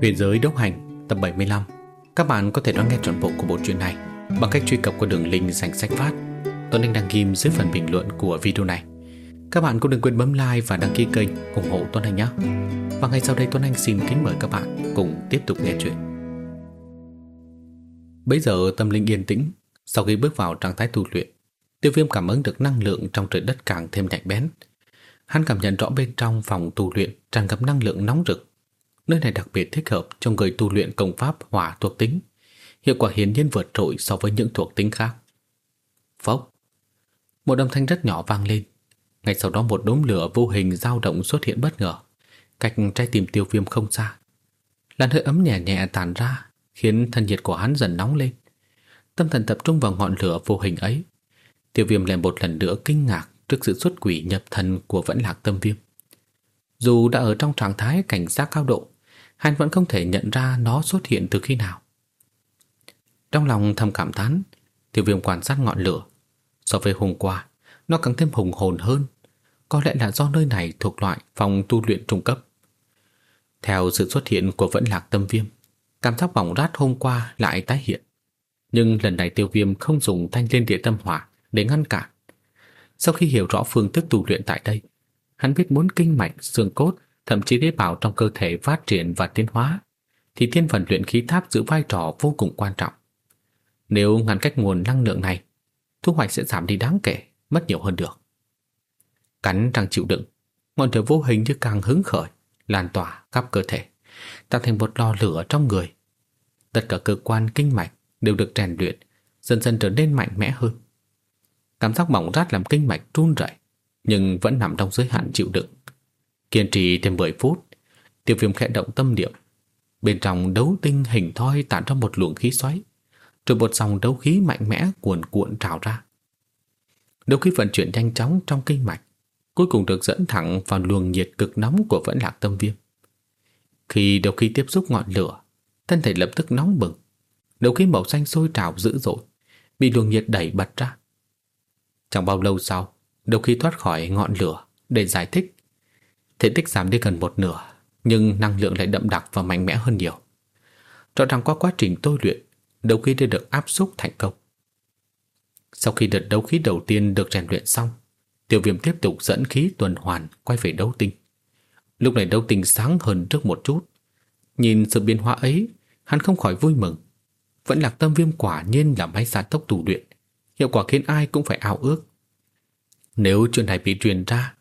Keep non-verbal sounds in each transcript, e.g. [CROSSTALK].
Huyền giới đốc hành, tập 75 Các bạn có thể đón nghe trọn bộ của bộ truyện này bằng cách truy cập qua đường link dành sách phát. Tuấn Anh đăng ghim dưới phần bình luận của video này. Các bạn cũng đừng quên bấm like và đăng ký kênh ủng hộ Tuấn Anh nhé. Và ngay sau đây, Tuấn Anh xin kính mời các bạn cùng tiếp tục nghe chuyện. Bây giờ tâm linh yên tĩnh, Sau khi bước vào trạng thái tu luyện, Tiêu viêm cảm ứng được năng lượng trong trời đất càng thêm nhạy bén. Hắn cảm nhận rõ bên trong phòng tu luyện tràn ngập năng lượng nóng rực. Nơi này đặc biệt thích hợp cho người tu luyện công pháp hỏa thuộc tính. Hiệu quả hiển nhiên vượt trội so với những thuộc tính khác. Phốc. Một âm thanh rất nhỏ vang lên. Ngay sau đó một đốm lửa vô hình dao động xuất hiện bất ngờ, cách trái tìm tiêu viêm không xa. Làn hơi ấm nhẹ nhẹ tàn ra, khiến thân nhiệt của hắn dần nóng lên. Tâm thần tập trung vào ngọn lửa vô hình ấy. Tiêu viêm lại một lần nữa kinh ngạc trước sự xuất quỷ nhập thần của vẫn lạc tâm viêm. Dù đã ở trong trạng thái cảnh giác cao độ, hắn vẫn không thể nhận ra nó xuất hiện từ khi nào. Trong lòng thầm cảm thán, tiểu viêm quan sát ngọn lửa. So với hôm qua, nó càng thêm hùng hồn hơn. Có lẽ là do nơi này thuộc loại phòng tu luyện trung cấp. Theo sự xuất hiện của vẫn lạc tâm viêm, cảm giác bỏng rát hôm qua lại tái hiện. Nhưng lần này tiêu viêm không dùng thanh liên địa tâm hỏa để ngăn cản, sau khi hiểu rõ phương thức tu luyện tại đây, hắn biết muốn kinh mạch, xương cốt, thậm chí tế bào trong cơ thể phát triển và tiến hóa, thì thiên phần luyện khí tháp giữ vai trò vô cùng quan trọng. Nếu ngăn cách nguồn năng lượng này, thu hoạch sẽ giảm đi đáng kể, mất nhiều hơn được. Cắn răng chịu đựng, ngọn lửa vô hình như càng hứng khởi, lan tỏa khắp cơ thể, tạo thành một lò lửa trong người. Tất cả cơ quan kinh mạch đều được rèn luyện, dần dần trở nên mạnh mẽ hơn. Cảm giác bỏng rát làm kinh mạch run rẩy Nhưng vẫn nằm trong giới hạn chịu đựng Kiên trì thêm 10 phút Tiêu viêm khẽ động tâm niệm. Bên trong đấu tinh hình thoi tản ra một luồng khí xoáy. Rồi một dòng đấu khí mạnh mẽ cuồn cuộn trào ra. Đấu khí vận chuyển nhanh chóng trong kinh mạch Cuối cùng được dẫn thẳng vào luồng nhiệt cực nóng của vẫn lạc tâm viêm. Khi đấu khí tiếp xúc ngọn lửa Thân thể lập tức nóng bừng. Đấu khí màu xanh sôi trào dữ dội Bị luồng nhiệt đẩy bật ra. Chẳng bao lâu sau, đấu khí thoát khỏi ngọn lửa để giải thích, thể tích giảm đi gần một nửa, nhưng năng lượng lại đậm đặc và mạnh mẽ hơn nhiều. Rõ ràng qua quá trình tôi luyện, đấu khí đã được áp xúc thành công. Sau khi đợt đấu khí đầu tiên được rèn luyện xong, tiểu viêm tiếp tục dẫn khí tuần hoàn quay về đấu tinh. Lúc này đấu tinh sáng hơn trước một chút. Nhìn sự biến hóa ấy, hắn không khỏi vui mừng. Vẫn lạc tâm viêm quả nhiên là máy gia tốc tù luyện hiệu quả khiến ai cũng phải ao ước. Nếu chuyện này bị truyền ra,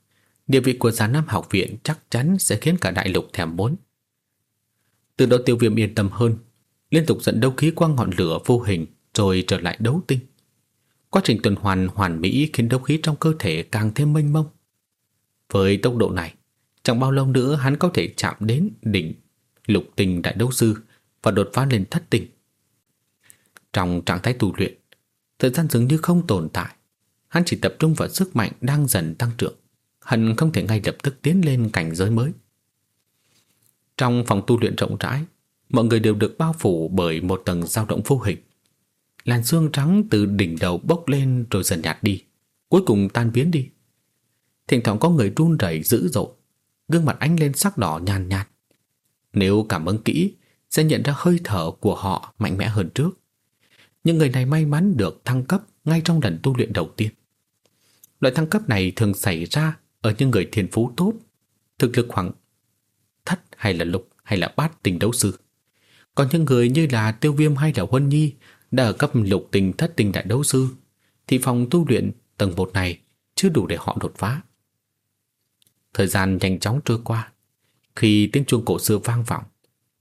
địa vị của gián Nam học viện chắc chắn sẽ khiến cả đại lục thèm muốn. Từ đó tiêu viêm yên tâm hơn, liên tục dẫn đấu khí qua ngọn lửa vô hình rồi trở lại đấu tinh. Quá trình tuần hoàn hoàn mỹ khiến đấu khí trong cơ thể càng thêm mênh mông. Với tốc độ này, chẳng bao lâu nữa hắn có thể chạm đến đỉnh lục tình đại đấu sư và đột phá lên thất tình. Trong trạng thái tu luyện, Thời gian dường như không tồn tại Hắn chỉ tập trung vào sức mạnh đang dần tăng trưởng Hắn không thể ngay lập tức tiến lên cảnh giới mới. Trong phòng tu luyện rộng rãi, Mọi người đều được bao phủ bởi một tầng dao động vô hình. Làn xương trắng từ đỉnh đầu bốc lên rồi dần nhạt đi, Cuối cùng tan biến đi. Thỉnh thoảng có người run rẩy dữ dội, Gương mặt ánh lên sắc đỏ nhàn nhạt. Nếu cảm ứng kỹ, Sẽ nhận ra hơi thở của họ mạnh mẽ hơn trước. Những người này may mắn được thăng cấp ngay trong lần tu luyện đầu tiên. Loại thăng cấp này thường xảy ra ở những người thiên phú tốt, thực lực khoảng thất hay là lục hay là bát tình đấu sư. Còn những người như là tiêu viêm hay là huân nhi đã ở cấp lục tình thất tình đại đấu sư, thì phòng tu luyện tầng 1 này chưa đủ để họ đột phá. Thời gian nhanh chóng trôi qua. Khi tiếng chuông cổ xưa vang vọng,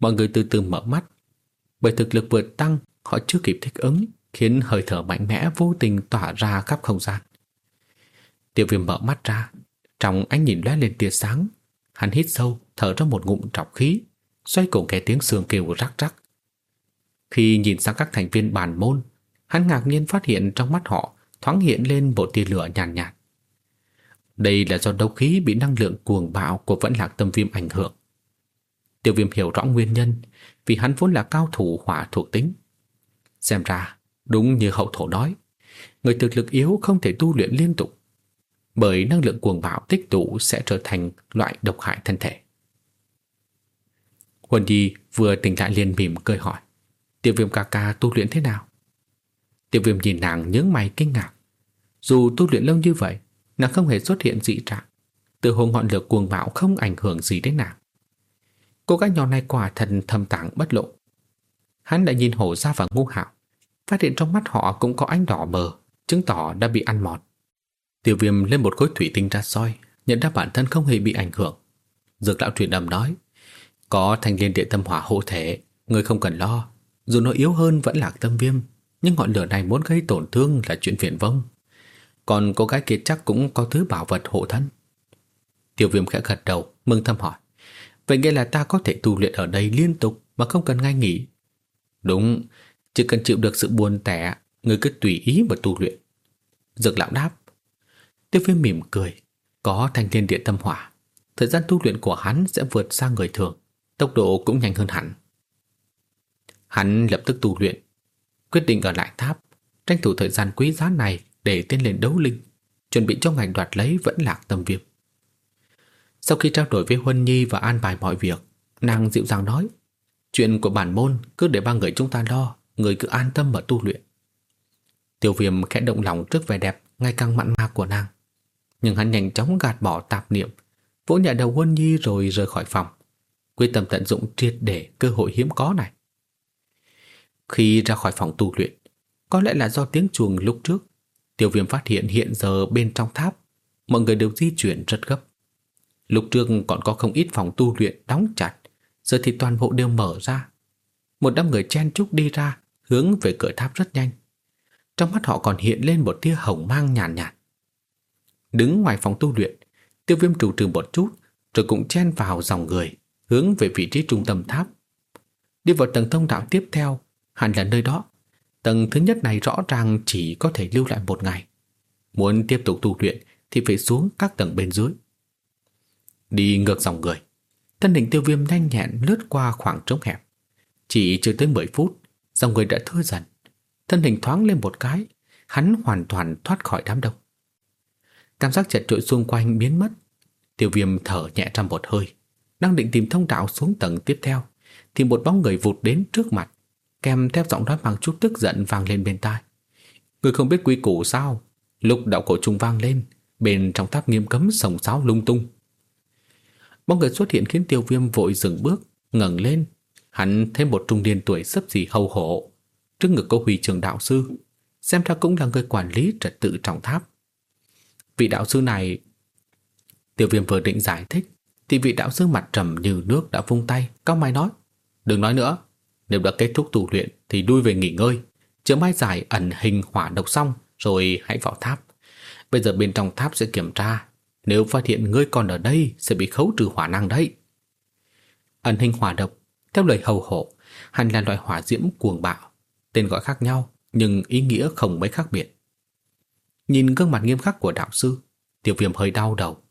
mọi người từ từ mở mắt. Bởi thực lực vượt tăng Họ chưa kịp thích ứng Khiến hơi thở mạnh mẽ vô tình tỏa ra khắp không gian Tiêu viêm mở mắt ra trong ánh nhìn lóe lên tia sáng Hắn hít sâu Thở ra một ngụm trọc khí Xoay cổ nghe tiếng xương kêu rắc rắc Khi nhìn sang các thành viên bàn môn Hắn ngạc nhiên phát hiện trong mắt họ Thoáng hiện lên một tia lửa nhàn nhạt, nhạt Đây là do đấu khí bị năng lượng cuồng bạo của vẫn lạc tâm viêm ảnh hưởng. Tiêu viêm hiểu rõ nguyên nhân vì hắn vốn là cao thủ hỏa thuộc tính. Xem ra, đúng như hậu thổ nói, người thực lực yếu không thể tu luyện liên tục, bởi năng lượng cuồng bạo tích tụ sẽ trở thành loại độc hại thân thể. Huân Nhi vừa tỉnh lại liền mỉm cười hỏi, Tiểu viêm ca ca tu luyện thế nào? Tiểu viêm nhìn nàng nhướng mày kinh ngạc. Dù tu luyện lâu như vậy, Nàng không hề xuất hiện dị trạng. Từ hồ ngọn lửa cuồng bạo không ảnh hưởng gì đến nàng. Cô gái nhỏ này quả thần thầm tàng bất lộ. Hắn đã nhìn hổ ra và ngu hạo, Phát hiện trong mắt họ cũng có ánh đỏ mờ, Chứng tỏ đã bị ăn mòn. Tiểu viêm lên một khối thủy tinh ra soi, Nhận ra bản thân không hề bị ảnh hưởng. Dược lão truyền âm nói, Có thanh liên địa tâm hỏa hộ thể, Người không cần lo. Dù nó yếu hơn vẫn là tâm viêm, Nhưng ngọn lửa này muốn gây tổn thương là chuyện phiền vông. Còn cô gái kia chắc cũng có thứ bảo vật hộ thân. Tiểu viêm khẽ gật đầu, Mừng thầm hỏi, Vậy nghĩa là ta có thể tu luyện ở đây liên tục Mà không cần ngay nghỉ? Đúng, Chỉ cần chịu được sự buồn tẻ, Người cứ tùy ý mà tu luyện. Dược lão đáp Tiêu viêm mỉm cười, Có thanh liên địa tâm hỏa. Thời gian tu luyện của hắn sẽ vượt xa người thường, Tốc độ cũng nhanh hơn hẳn Hắn lập tức tu luyện, Quyết định ở lại tháp, Tranh thủ thời gian quý giá này Để tiến lên đấu linh, Chuẩn bị cho ngành đoạt lấy vẫn lạc tâm viêm. Sau khi trao đổi với Huân Nhi Và an bài mọi việc, Nàng dịu dàng nói, Chuyện của bản môn cứ để ba người chúng ta lo, Người cứ an tâm mà tu luyện. Tiêu viêm khẽ động lòng trước vẻ đẹp, Ngày càng mặn mà của nàng. Nhưng hắn nhanh chóng gạt bỏ tạp niệm. Vỗ nhẹ đầu Huân Nhi rồi rời khỏi phòng. Quyết tâm tận dụng triệt để cơ hội hiếm có này. Khi ra khỏi phòng tu luyện Có lẽ là do tiếng chuồng lúc trước Tiêu viêm phát hiện hiện giờ bên trong tháp Mọi người đều di chuyển rất gấp. Lúc trước còn có không ít phòng tu luyện đóng chặt Giờ thì toàn bộ đều mở ra. Một đám người chen chúc đi ra Hướng về cửa tháp rất nhanh. Trong mắt họ còn hiện lên một tia hồng mang nhàn nhạt, nhạt. Đứng ngoài phòng tu luyện. Tiêu viêm trù trừ một chút, Rồi cũng chen vào dòng người, Hướng về vị trí trung tâm tháp. Đi vào tầng thông đạo tiếp theo, Hẳn là nơi đó. Tầng thứ nhất này rõ ràng chỉ có thể lưu lại một ngày. Muốn tiếp tục tu luyện Thì phải xuống các tầng bên dưới. Đi ngược dòng người, Thân hình tiêu viêm nhanh nhẹn lướt qua khoảng trống hẹp. Chỉ chưa tới 10 phút, Dòng người đã thưa dần. Thân hình thoáng lên một cái, Hắn hoàn toàn thoát khỏi đám đông. Cảm giác chật trội xung quanh biến mất. Tiêu viêm thở nhẹ ra một hơi, Đang định tìm thông đạo xuống tầng tiếp theo, Thì một bóng người vụt đến trước mặt, Kèm theo giọng nói bằng chút tức giận vang lên bên tai. Người không biết quy củ sao? Lúc đạo cổ trung vang lên, Bên trong tháp nghiêm cấm sồng sáo lung tung. Bóng người xuất hiện khiến tiêu viêm vội dừng bước, ngẩng lên. Hắn thấy một trung niên tuổi sấp xỉ hầu hộ Trước ngực có huy trường đạo sư, Xem ra cũng là người quản lý trật tự trong tháp. Vị đạo sư này, Tiêu viêm vừa định giải thích, Thì vị đạo sư mặt trầm như nước đã vung tay Cao mày nói, Đừng nói nữa, Nếu đã kết thúc tu luyện thì đuôi về nghỉ ngơi Chữa mai giải ẩn hình hỏa độc xong Rồi hãy vào tháp. Bây giờ bên trong tháp sẽ kiểm tra, Nếu phát hiện ngươi còn ở đây Sẽ bị khấu trừ hỏa năng đấy. Ẩn hình hỏa độc, Theo lời hầu hộ, Hẳn là loại hỏa diễm cuồng bạo, Tên gọi khác nhau Nhưng ý nghĩa không mấy khác biệt. Nhìn gương mặt nghiêm khắc của đạo sư, Tiểu viêm hơi đau đầu,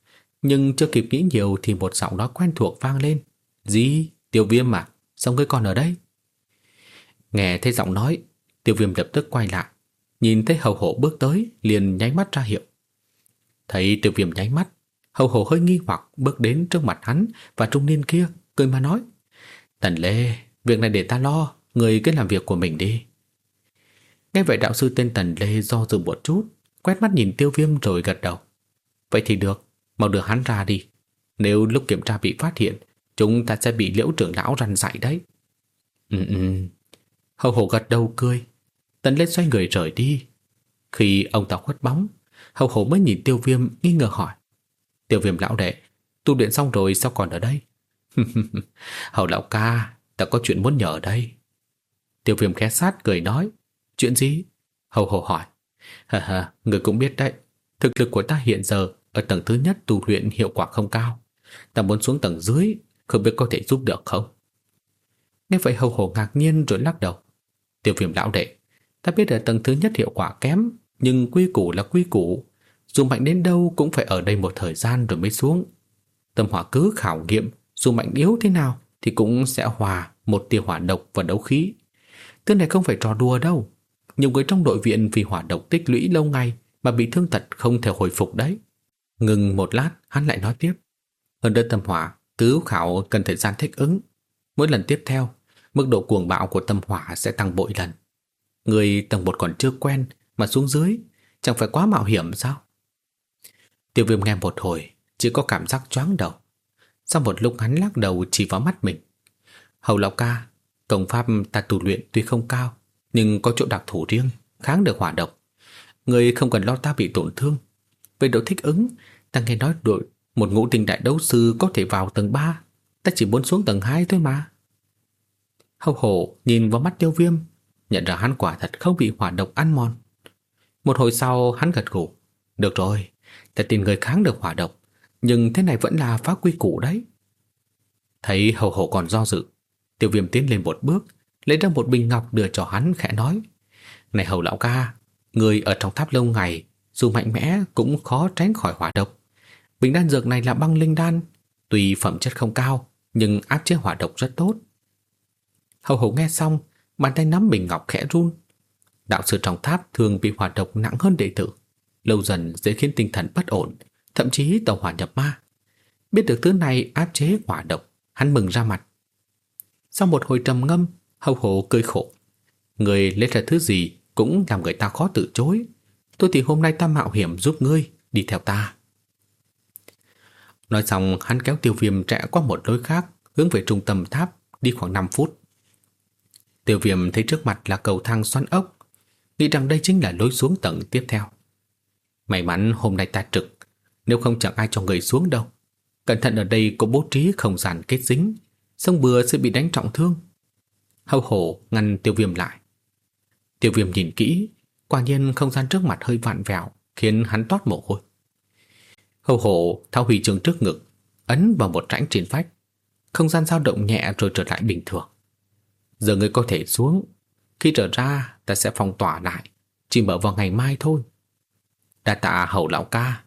Nhưng chưa kịp nghĩ nhiều Thì một giọng nói quen thuộc vang lên Gì? Tiểu viêm à? Sao ngươi còn ở đây? Nghe thấy giọng nói, Tiểu viêm lập tức quay lại, Nhìn thấy hầu hổ bước tới, Liền nháy mắt ra hiệu Thấy tiểu viêm nháy mắt, Hầu hổ hơi nghi hoặc bước đến trước mặt hắn Và trung niên kia, cười mà nói, Tần Lê, Việc này để ta lo, Người cứ làm việc của mình đi Nghe vậy đạo sư tên Tần Lê do dự một chút Quét mắt nhìn tiêu viêm rồi gật đầu. Vậy thì được, Mau đưa hắn ra đi. Nếu lúc kiểm tra bị phát hiện, Chúng ta sẽ bị liễu trưởng lão răn dạy đấy. Ừ ừ. Hầu hổ gật đầu cười. Tần lên xoay người rời đi. Khi ông ta khuất bóng, Hầu hổ mới nhìn tiêu viêm nghi ngờ hỏi. Tiêu viêm lão đệ, Tu luyện xong rồi sao còn ở đây? [LAUGHS] Hầu lão ca, Ta có chuyện muốn nhờ ở đây. Tiêu viêm khẽ sát cười nói, Chuyện gì? Hầu hổ hỏi. Hà hà, người cũng biết đấy, thực lực của ta hiện giờ ở tầng thứ nhất tu luyện hiệu quả không cao. Ta muốn xuống tầng dưới, không biết có thể giúp được không? Nghe vậy hầu hổ ngạc nhiên rồi lắc đầu. Tiêu viêm lão đệ, ta biết ở tầng thứ nhất hiệu quả kém, nhưng quy củ là quy củ. Dù mạnh đến đâu cũng phải ở đây một thời gian rồi mới xuống. Tâm hỏa cứ khảo nghiệm, dù mạnh yếu thế nào thì cũng sẽ hòa một tia hỏa độc và đấu khí. Thứ này không phải trò đùa đâu. Nhiều người trong đội viện vì hỏa độc tích lũy lâu ngày mà bị thương tật không thể hồi phục đấy. Ngừng một lát, hắn lại nói tiếp. Hơn đơn tâm hỏa, cứu khảo cần thời gian thích ứng. Mỗi lần tiếp theo, mức độ cuồng bạo của tâm hỏa sẽ tăng bội lần. Người tầng một còn chưa quen mà xuống dưới, chẳng phải quá mạo hiểm sao? Tiêu viêm nghe một hồi, chỉ có cảm giác choáng đầu. Sau một lúc hắn lắc đầu chỉ vào mắt mình. Hầu lão ca, công pháp ta tu luyện tuy không cao, nhưng có chỗ đặc thù riêng, kháng được hỏa độc. Người không cần lo ta bị tổn thương. Về độ thích ứng, ta nghe nói đội một ngũ tinh đại đấu sư có thể vào tầng 3, ta chỉ muốn xuống tầng 2 thôi mà. Hầu hổ nhìn vào mắt tiêu viêm, nhận ra hắn quả thật không bị hỏa độc ăn mòn. Một hồi sau hắn gật gù. Được rồi, ta tìm người kháng được hỏa độc, nhưng thế này vẫn là phá quy củ đấy. Thấy hầu hổ còn do dự, tiêu viêm tiến lên một bước, lấy ra một bình ngọc đưa cho hắn khẽ nói. Này hầu lão ca, người ở trong tháp lâu ngày, dù mạnh mẽ cũng khó tránh khỏi hỏa độc. Bình đan dược này là băng linh đan, tuy phẩm chất không cao, nhưng áp chế hỏa độc rất tốt. Hầu hầu nghe xong, bàn tay nắm bình ngọc khẽ run. Đạo sư trong tháp thường bị hỏa độc nặng hơn đệ tử, lâu dần dễ khiến tinh thần bất ổn, thậm chí tàu hỏa nhập ma. Biết được thứ này áp chế hỏa độc, hắn mừng ra mặt. Sau một hồi trầm ngâm, hậu hổ cười khổ. Người lấy ra thứ gì cũng làm người ta khó từ chối. Tôi thì hôm nay ta mạo hiểm giúp ngươi, đi theo ta. Nói xong hắn kéo tiêu viêm chạy qua một lối khác hướng về trung tâm tháp đi khoảng 5 phút. Tiêu viêm thấy trước mặt là cầu thang xoắn ốc nghĩ rằng đây chính là lối xuống tầng tiếp theo. May mắn hôm nay ta trực nếu không chẳng ai cho người xuống đâu. Cẩn thận ở đây có bố trí không gian kết dính Sông bừa sẽ bị đánh trọng thương hầu hổ ngăn tiêu viêm lại. Tiêu viêm nhìn kỹ, Quả nhiên không gian trước mặt hơi vặn vẹo, Khiến hắn toát mồ hôi. Hầu hổ thao huy chương trước ngực, Ấn vào một rãnh trên vách. Không gian dao động nhẹ rồi trở lại bình thường. Giờ người có thể xuống, Khi trở ra ta sẽ phong tỏa lại, Chỉ mở vào ngày mai thôi. Đa tạ hậu lão ca.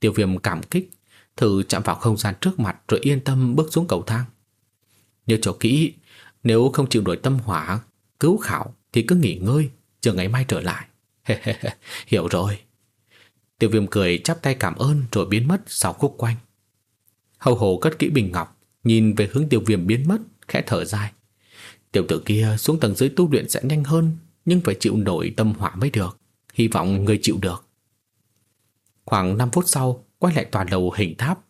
Tiêu viêm cảm kích, Thử chạm vào không gian trước mặt Rồi yên tâm bước xuống cầu thang. Nhớ cho kỹ nếu không chịu nổi tâm hỏa, Cứu khảo, thì cứ nghỉ ngơi, Chờ ngày mai trở lại. [LAUGHS] Hiểu rồi. Tiêu viêm cười chắp tay cảm ơn Rồi biến mất sau khúc quanh. Hầu hồ cất kỹ bình ngọc, Nhìn về hướng tiêu viêm biến mất, Khẽ thở dài. Tiểu tử kia xuống tầng dưới tu luyện sẽ nhanh hơn, Nhưng phải chịu nổi tâm hỏa mới được. Hy vọng người chịu được. Khoảng 5 phút sau, Quay lại tòa lầu hình tháp.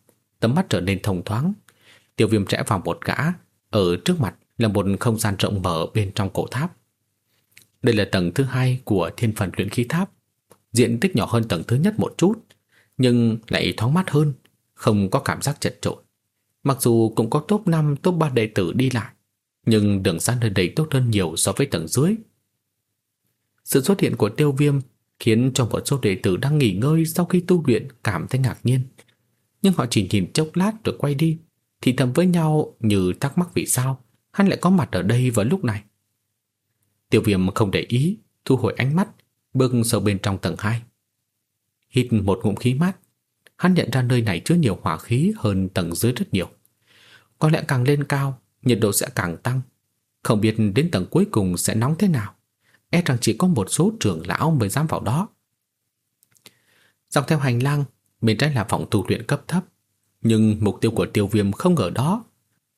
Tấm mắt trở nên thông thoáng. Tiêu viêm trẻ vào một gã, Ở trước mặt là một không gian rộng mở bên trong cổ tháp. Đây là tầng thứ hai của thiên phần luyện khí tháp. Diện tích nhỏ hơn tầng thứ nhất một chút Nhưng lại thoáng mát hơn Không có cảm giác chật trội Mặc dù cũng có top 5, top 3 đệ tử đi lại Nhưng đường xa nơi đây tốt hơn nhiều so với tầng dưới. Sự xuất hiện của tiêu viêm khiến cho một số đệ tử đang nghỉ ngơi sau khi tu luyện cảm thấy ngạc nhiên. Nhưng họ chỉ nhìn chốc lát rồi quay đi, thì thầm với nhau như thắc mắc vì sao hắn lại có mặt ở đây vào lúc này. Tiêu viêm không để ý, thu hồi ánh mắt, bước sâu bên trong tầng 2. Hít một ngụm khí mát, hắn nhận ra nơi này chứa nhiều hỏa khí hơn tầng dưới rất nhiều. Có lẽ càng lên cao, nhiệt độ sẽ càng tăng. Không biết đến tầng cuối cùng sẽ nóng thế nào e rằng chỉ có một số trưởng lão mới dám vào đó. Dọc theo hành lang, bên trái là phòng tu luyện cấp thấp, nhưng mục tiêu của tiêu viêm không ở đó,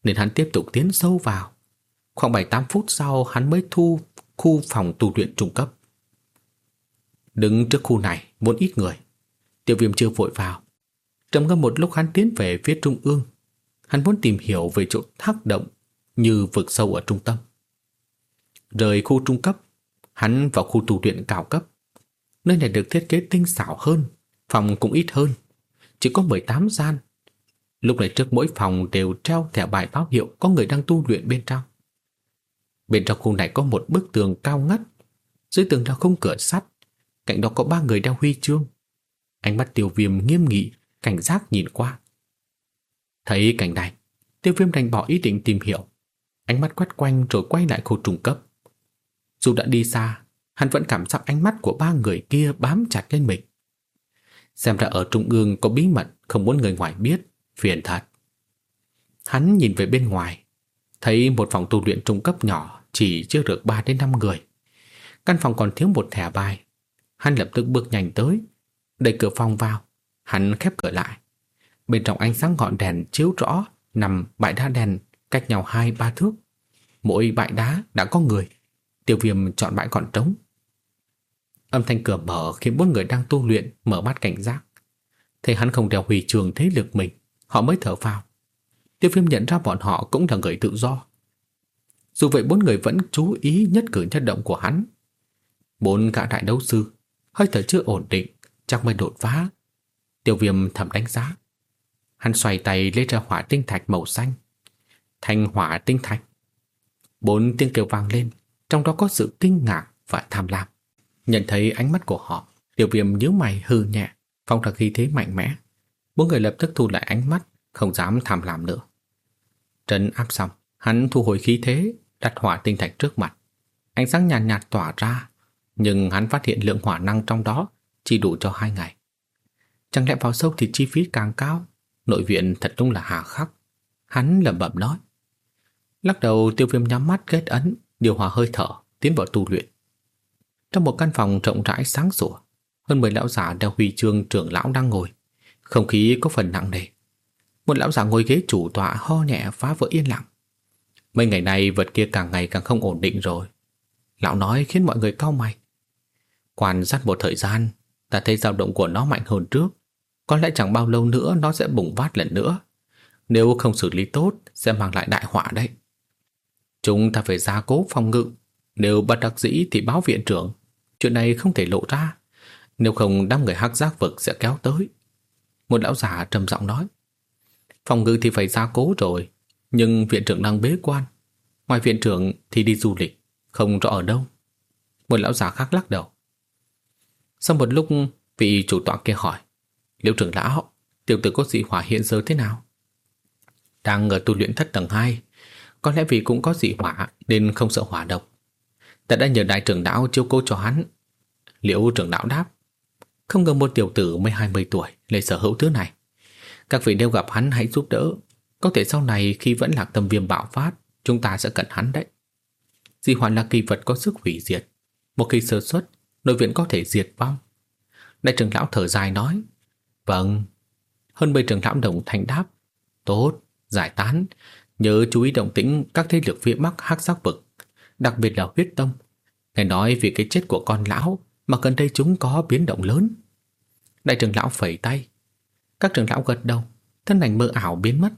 nên hắn tiếp tục tiến sâu vào. Khoảng 7-8 phút sau hắn mới thu khu phòng tu luyện trung cấp. Đứng trước khu này vốn ít người, tiêu viêm chưa vội vào. Trầm ngâm một lúc hắn tiến về phía trung ương, hắn muốn tìm hiểu về chỗ thác động như vực sâu ở trung tâm. Rời khu trung cấp, Hắn vào khu tu luyện cao cấp. Nơi này được thiết kế tinh xảo hơn, phòng cũng ít hơn. Chỉ có 18 gian. Lúc này trước mỗi phòng đều treo thẻ bài báo hiệu có người đang tu luyện bên trong. Bên trong khu này có một bức tường cao ngất. Dưới tường là không cửa sắt. Cạnh đó có ba người đeo huy chương. Ánh mắt tiêu viêm nghiêm nghị, cảnh giác nhìn qua. Thấy cảnh này, tiêu viêm đành bỏ ý định tìm hiểu. Ánh mắt quét quanh rồi quay lại khu trung cấp. Dù đã đi xa, hắn vẫn cảm giác ánh mắt của ba người kia bám chặt lên mình. Xem ra ở trung ương có bí mật không muốn người ngoài biết, phiền thật. Hắn nhìn về bên ngoài, thấy một phòng tu luyện trung cấp nhỏ chỉ chưa được 3 đến 5 người. Căn phòng còn thiếu một thẻ bài. Hắn lập tức bước nhanh tới, đẩy cửa phòng vào, hắn khép cửa lại. Bên trong ánh sáng ngọn đèn chiếu rõ nằm bãi đá đèn cách nhau hai ba thước. Mỗi bãi đá đã có người. Tiêu viêm chọn bãi còn trống. Âm thanh cửa mở khiến bốn người đang tu luyện mở mắt cảnh giác. Thấy hắn không đeo huy trường thế lực mình, họ mới thở phào. Tiêu viêm nhận ra bọn họ cũng là người tự do. Dù vậy bốn người vẫn chú ý nhất cử nhất động của hắn. Bốn gã đại đấu sư, hơi thở chưa ổn định, chắc mới đột phá. Tiêu viêm thầm đánh giá. Hắn xoay tay lấy ra hỏa tinh thạch màu xanh. Thanh hỏa tinh thạch. Bốn tiếng kêu vang lên, trong đó có sự kinh ngạc và tham lam. Nhận thấy ánh mắt của họ, tiêu viêm nhíu mày hư nhẹ, phong ra khí thế mạnh mẽ. Bốn người lập tức thu lại ánh mắt, không dám tham lam nữa. Trấn áp xong, hắn thu hồi khí thế, đặt hỏa tinh thạch trước mặt. Ánh sáng nhàn nhạt, nhạt tỏa ra, nhưng hắn phát hiện lượng hỏa năng trong đó chỉ đủ cho hai ngày. Chẳng lẽ vào sâu thì chi phí càng cao, nội viện thật đúng là hà khắc. Hắn lẩm bẩm nói. Lắc đầu tiêu viêm nhắm mắt kết ấn, điều hòa hơi thở, tiến vào tu luyện. Trong một căn phòng rộng rãi sáng sủa, hơn 10 lão giả đeo huy chương trưởng lão đang ngồi. Không khí có phần nặng nề. Một lão già ngồi ghế chủ tọa ho nhẹ phá vỡ yên lặng. Mấy ngày nay vật kia càng ngày càng không ổn định rồi. Lão nói khiến mọi người cau mày. Quan sát một thời gian, ta thấy dao động của nó mạnh hơn trước. Có lẽ chẳng bao lâu nữa nó sẽ bùng phát lần nữa. Nếu không xử lý tốt, sẽ mang lại đại họa đấy. Chúng ta phải gia cố phòng ngự. Nếu bất đắc dĩ thì báo viện trưởng. Chuyện này không thể lộ ra. Nếu không đám người hắc giác vực sẽ kéo tới. Một lão già trầm giọng nói. Phòng ngự thì phải gia cố rồi. Nhưng viện trưởng đang bế quan. Ngoài viện trưởng thì đi du lịch. Không rõ ở đâu. Một lão già khác lắc đầu. Sau một lúc, vị chủ tọa kia hỏi. Liệu trưởng lão, tiểu tử có dị hỏa hiện giờ thế nào? Đang ở tu luyện thất tầng 2 Có lẽ vì cũng có dị hỏa Nên không sợ hỏa độc Ta đã nhờ đại trưởng lão chiêu cố cho hắn liệu trưởng lão đáp không ngờ một tiểu tử mới 20 tuổi Lại sở hữu thứ này. Các vị đều gặp hắn hãy giúp đỡ. Có thể sau này khi vẫn lạc tâm viêm bạo phát Chúng ta sẽ cần hắn đấy. Di hoàn là kỳ vật có sức hủy diệt. Một khi sơ xuất Nội viện có thể diệt vong. Đại trưởng lão thở dài nói Vâng. Hơn bảy trưởng lão đồng thành đáp Tốt giải tán, nhớ chú ý động tĩnh các thế lực phía Bắc hắc sắc vực, đặc biệt là huyết tông. Nghe nói vì cái chết của con lão mà gần đây chúng có biến động lớn. Đại trưởng lão phẩy tay. Các trưởng lão gật đầu, thân ảnh mơ ảo biến mất.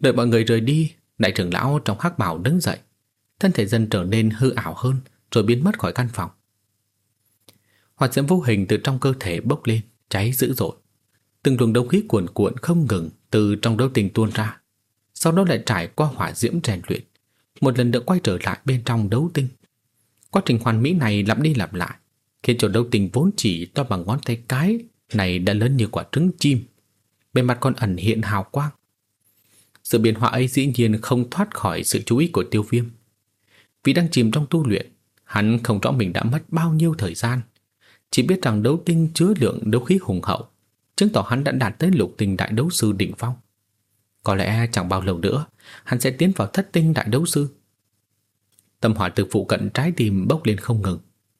Đợi mọi người rời đi, đại trưởng lão trong hắc bào đứng dậy. Thân thể dần trở nên hư ảo hơn rồi biến mất khỏi căn phòng. Hoạt diễm vô hình từ trong cơ thể bốc lên, cháy dữ dội. Từng luồng đấu khí cuồn cuộn không ngừng từ trong đấu tình tuôn ra, sau đó lại trải qua hỏa diễm rèn luyện, một lần nữa quay trở lại bên trong đấu tinh. Quá trình hoàn mỹ này lặp đi lặp lại, khiến cho đấu tinh vốn chỉ to bằng ngón tay cái này đã lớn như quả trứng chim, bề mặt còn ẩn hiện hào quang. Sự biến hóa ấy dĩ nhiên không thoát khỏi sự chú ý của tiêu viêm. Vì đang chìm trong tu luyện, hắn không rõ mình đã mất bao nhiêu thời gian, chỉ biết rằng đấu tinh chứa lượng đấu khí hùng hậu, chứng tỏ hắn đã đạt tới lục tinh đại đấu sư đỉnh phong. Có lẽ chẳng bao lâu nữa, hắn sẽ tiến vào thất tinh đại đấu sư. Tâm hỏa từ phụ cận trái tim bốc lên không ngừng,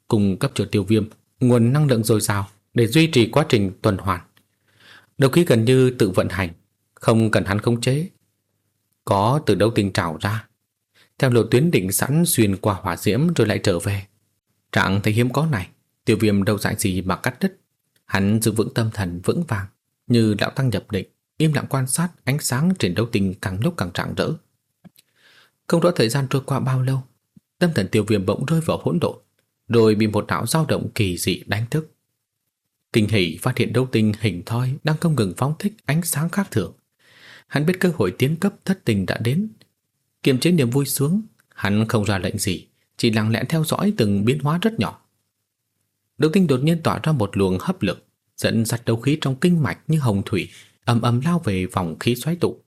cung cấp cho tiêu viêm nguồn năng lượng dồi dào để duy trì quá trình tuần hoàn. đôi khí gần như tự vận hành, không cần hắn khống chế. Có từ đâu tinh trào ra, theo lộ tuyến định sẵn xuyên qua hỏa diễm rồi lại trở về. Trạng thấy hiếm có này, tiêu viêm đâu dại gì mà cắt đứt Hắn giữ vững tâm thần vững vàng, như lão tăng nhập định, im lặng quan sát ánh sáng trên đấu tinh càng lúc càng rạng rỡ. Không rõ thời gian trôi qua bao lâu, tâm thần tiêu viêm bỗng rơi vào hỗn độn, rồi bị một não dao động kỳ dị đánh thức. Kinh hỉ phát hiện đấu tinh hình thoi đang không ngừng phóng thích ánh sáng khác thường. Hắn biết cơ hội tiến cấp thất tình đã đến. Kiềm chế niềm vui sướng, hắn không ra lệnh gì, chỉ lặng lẽ theo dõi từng biến hóa rất nhỏ. Đấu tinh đột nhiên tỏa ra một luồng hấp lực, dẫn dắt đấu khí trong kinh mạch như hồng thủy, ầm ầm lao về vòng khí xoáy tụ.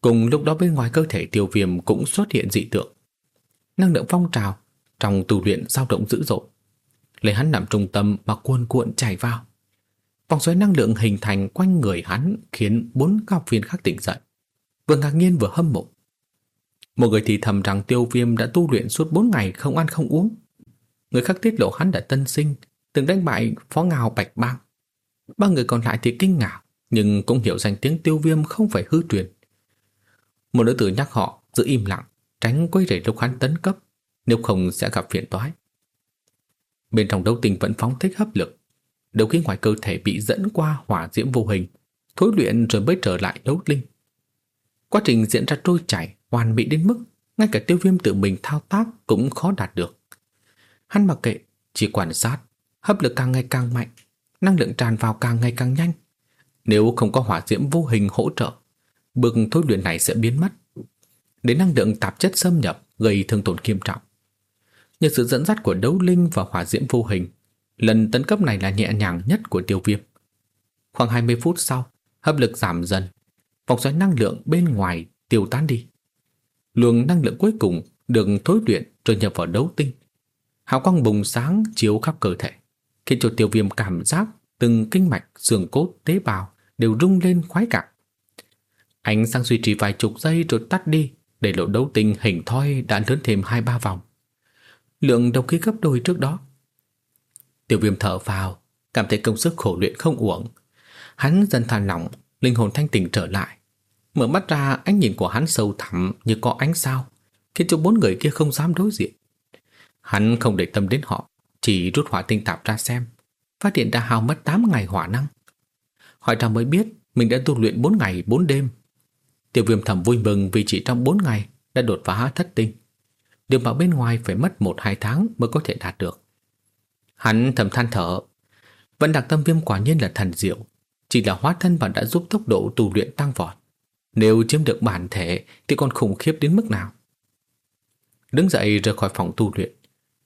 Cùng lúc đó bên ngoài cơ thể tiêu viêm cũng xuất hiện dị tượng. Năng lượng phong trào trong tu luyện dao động dữ dội. Lấy hắn nằm trung tâm mà cuồn cuộn chảy vào. Vòng xoáy năng lượng hình thành quanh người hắn khiến bốn cao viên khác tỉnh dậy. Vừa ngạc nhiên vừa hâm mộ. Một người thì thầm rằng tiêu viêm đã tu luyện suốt bốn ngày không ăn không uống. Người khác tiết lộ hắn đã tân sinh, từng đánh bại phó ngào bạch bang. Ba người còn lại thì kinh ngạc, nhưng cũng hiểu danh tiếng tiêu viêm không phải hư truyền. Một nữ tử nhắc họ giữ im lặng, tránh quấy rầy lúc hắn tấn cấp, nếu không sẽ gặp phiền toái. Bên trong đấu tinh vẫn phóng thích hấp lực, đấu khí ngoài cơ thể bị dẫn qua hỏa diễm vô hình, thối luyện rồi mới trở lại đấu linh. Quá trình diễn ra trôi chảy, hoàn mỹ đến mức ngay cả tiêu viêm tự mình thao tác cũng khó đạt được. Hắn mặc kệ, chỉ quan sát, hấp lực càng ngày càng mạnh, năng lượng tràn vào càng ngày càng nhanh. Nếu không có hỏa diễm vô hình hỗ trợ, bước thối luyện này sẽ biến mất. Đến năng lượng tạp chất xâm nhập gây thương tổn nghiêm trọng. Nhờ sự dẫn dắt của đấu linh và hỏa diễm vô hình, lần tấn cấp này là nhẹ nhàng nhất của tiêu viêm. Khoảng 20 phút sau, hấp lực giảm dần, vòng xoáy năng lượng bên ngoài tiêu tán đi. Luồng năng lượng cuối cùng được thối luyện rồi nhập vào đấu tinh. Hào quang bùng sáng chiếu khắp cơ thể, khiến cho tiêu viêm cảm giác từng kinh mạch, xương cốt, tế bào đều rung lên khoái cảm. Ánh sáng duy trì vài chục giây rồi tắt đi, để lộ đấu tinh hình thoi đã lớn thêm hai ba vòng. Lượng độc khí gấp đôi trước đó. Tiểu viêm thở vào, cảm thấy công sức khổ luyện không uổng. Hắn dần thả lỏng, linh hồn thanh tỉnh trở lại. Mở mắt ra, ánh nhìn của hắn sâu thẳm như có ánh sao, khiến cho bốn người kia không dám đối diện. Hắn không để tâm đến họ, chỉ rút hỏa tinh tạp ra xem, phát hiện đã hao mất 8 ngày hỏa năng. Hỏi ra mới biết mình đã tu luyện 4 ngày 4 đêm. Tiểu viêm thầm vui mừng vì chỉ trong 4 ngày đã đột phá thất tinh. Điều mà bên ngoài phải mất 1-2 tháng mới có thể đạt được. Hắn thầm than thở. Vẫn đặc tâm viêm quả nhiên là thần diệu. Chỉ là hóa thân và đã giúp tốc độ tu luyện tăng vọt. Nếu chiếm được bản thể thì còn khủng khiếp đến mức nào. Đứng dậy rời khỏi phòng tu luyện.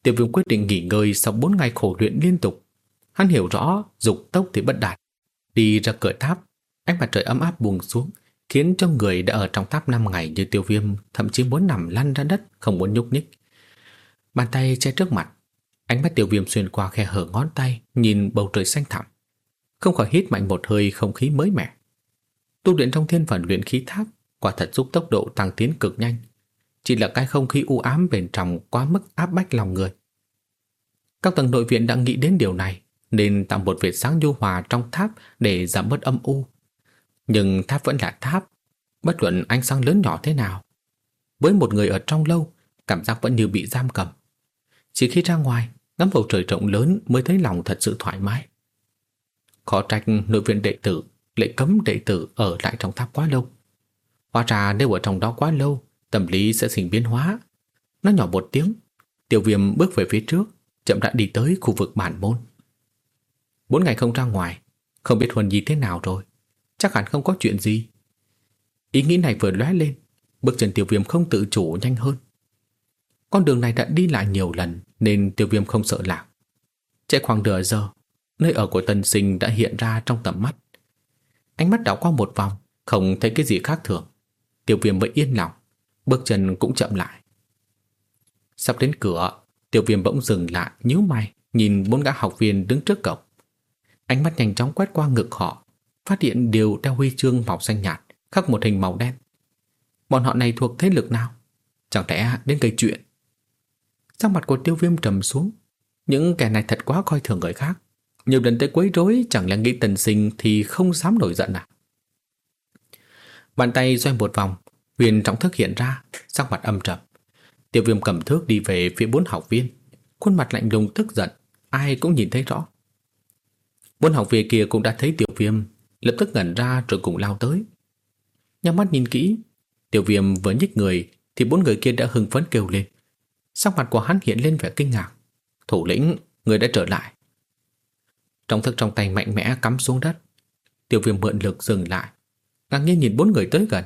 Tiểu viêm quyết định nghỉ ngơi sau 4 ngày khổ luyện liên tục. Hắn hiểu rõ dục tốc thì bất đạt. Đi ra cửa tháp, ánh mặt trời ấm áp buông xuống, khiến cho người đã ở trong tháp 5 ngày như tiêu viêm thậm chí muốn nằm lăn ra đất, không muốn nhúc nhích. Bàn tay che trước mặt, ánh mắt tiêu viêm xuyên qua khe hở ngón tay, nhìn bầu trời xanh thẳm. Không khỏi hít mạnh một hơi không khí mới mẻ. Tu luyện trong thiên phần luyện khí tháp quả thật giúp tốc độ tăng tiến cực nhanh. Chỉ là cái không khí u ám bên trong quá mức áp bách lòng người. Các tầng nội viện đã nghĩ đến điều này, nên tạo một vệt sáng nhu hòa trong tháp để giảm bớt âm u. Nhưng tháp vẫn là tháp, bất luận ánh sáng lớn nhỏ thế nào. Với một người ở trong lâu, cảm giác vẫn như bị giam cầm. Chỉ khi ra ngoài, ngắm bầu trời rộng lớn mới thấy lòng thật sự thoải mái. Khó trách nội viện đệ tử lại cấm đệ tử ở lại trong tháp quá lâu. Hóa ra nếu ở trong đó quá lâu, tâm lý sẽ sinh biến hóa. Nó nhỏ một tiếng, tiểu viêm bước về phía trước, chậm đã đi tới khu vực bản môn. Bốn ngày không ra ngoài, không biết Huân Nhi thế nào rồi. Chắc hẳn không có chuyện gì. Ý nghĩ này vừa lóe lên, bước chân tiểu viêm không tự chủ nhanh hơn. Con đường này đã đi lại nhiều lần nên tiểu viêm không sợ lạc. Chạy khoảng nửa giờ, nơi ở của tân sinh đã hiện ra trong tầm mắt. Ánh mắt đảo qua một vòng, không thấy cái gì khác thường. Tiểu viêm mới yên lòng, bước chân cũng chậm lại. Sắp đến cửa, tiểu viêm bỗng dừng lại, nhíu mày, nhìn bốn gã học viên đứng trước cổng. Ánh mắt nhanh chóng quét qua ngực họ, phát hiện đều đeo huy chương màu xanh nhạt, khắc một hình màu đen. Bọn họ này thuộc thế lực nào? Chẳng lẽ đến gây chuyện? Sắc mặt của tiêu viêm trầm xuống. Những kẻ này thật quá coi thường người khác. Nhiều lần tới quấy rối chẳng lẽ nghĩ tần sinh thì không dám nổi giận à? Bàn tay xoay một vòng, huyền trọng thức hiện ra, sắc mặt âm trầm. Tiêu viêm cầm thước đi về phía bốn học viên, khuôn mặt lạnh lùng tức giận, ai cũng nhìn thấy rõ. Bốn học viên kia cũng đã thấy tiểu viêm, lập tức ngẩn ra rồi cùng lao tới. Nhắm mắt nhìn kỹ, tiểu viêm vừa nhích người thì bốn người kia đã hưng phấn kêu lên. Sắc mặt của hắn hiện lên vẻ kinh ngạc. Thủ lĩnh, người đã trở lại. Trong thức trong tay mạnh mẽ cắm xuống đất. Tiểu viêm mượn lực dừng lại. Ngạc nhiên nhìn bốn người tới gần.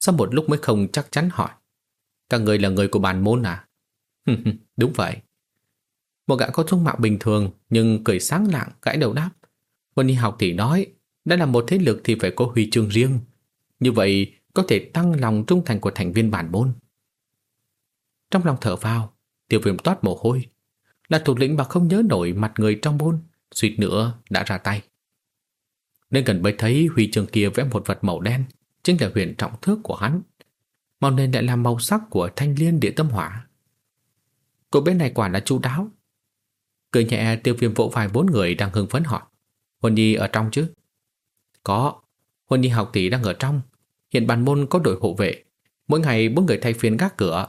Sau một lúc mới không chắc chắn hỏi. Các người là người của bàn môn à? [LAUGHS] Đúng vậy. Một gã có dung mạo bình thường nhưng cười sáng lạng gãi đầu đáp. Quân y học thì nói đã là một thế lực thì phải có huy chương riêng. Như vậy có thể tăng lòng trung thành của thành viên bản môn. Trong lòng thở vào, tiêu viêm toát mồ hôi. Là thủ lĩnh mà không nhớ nổi mặt người trong môn, suýt nữa đã ra tay. Nên gần mới thấy huy chương kia vẽ một vật màu đen, chính là huyền trọng thước của hắn. Màu nền lại là màu sắc của thanh liên địa tâm hỏa. Cô bên này quả là chu đáo. Cười nhẹ tiêu viêm vỗ vai bốn người đang hưng phấn hỏi. Huân Nhi ở trong chứ? Có. Huân đi học tỷ đang ở trong. Hiện bản môn có đội hộ vệ. Mỗi ngày bốn người thay phiên gác cửa.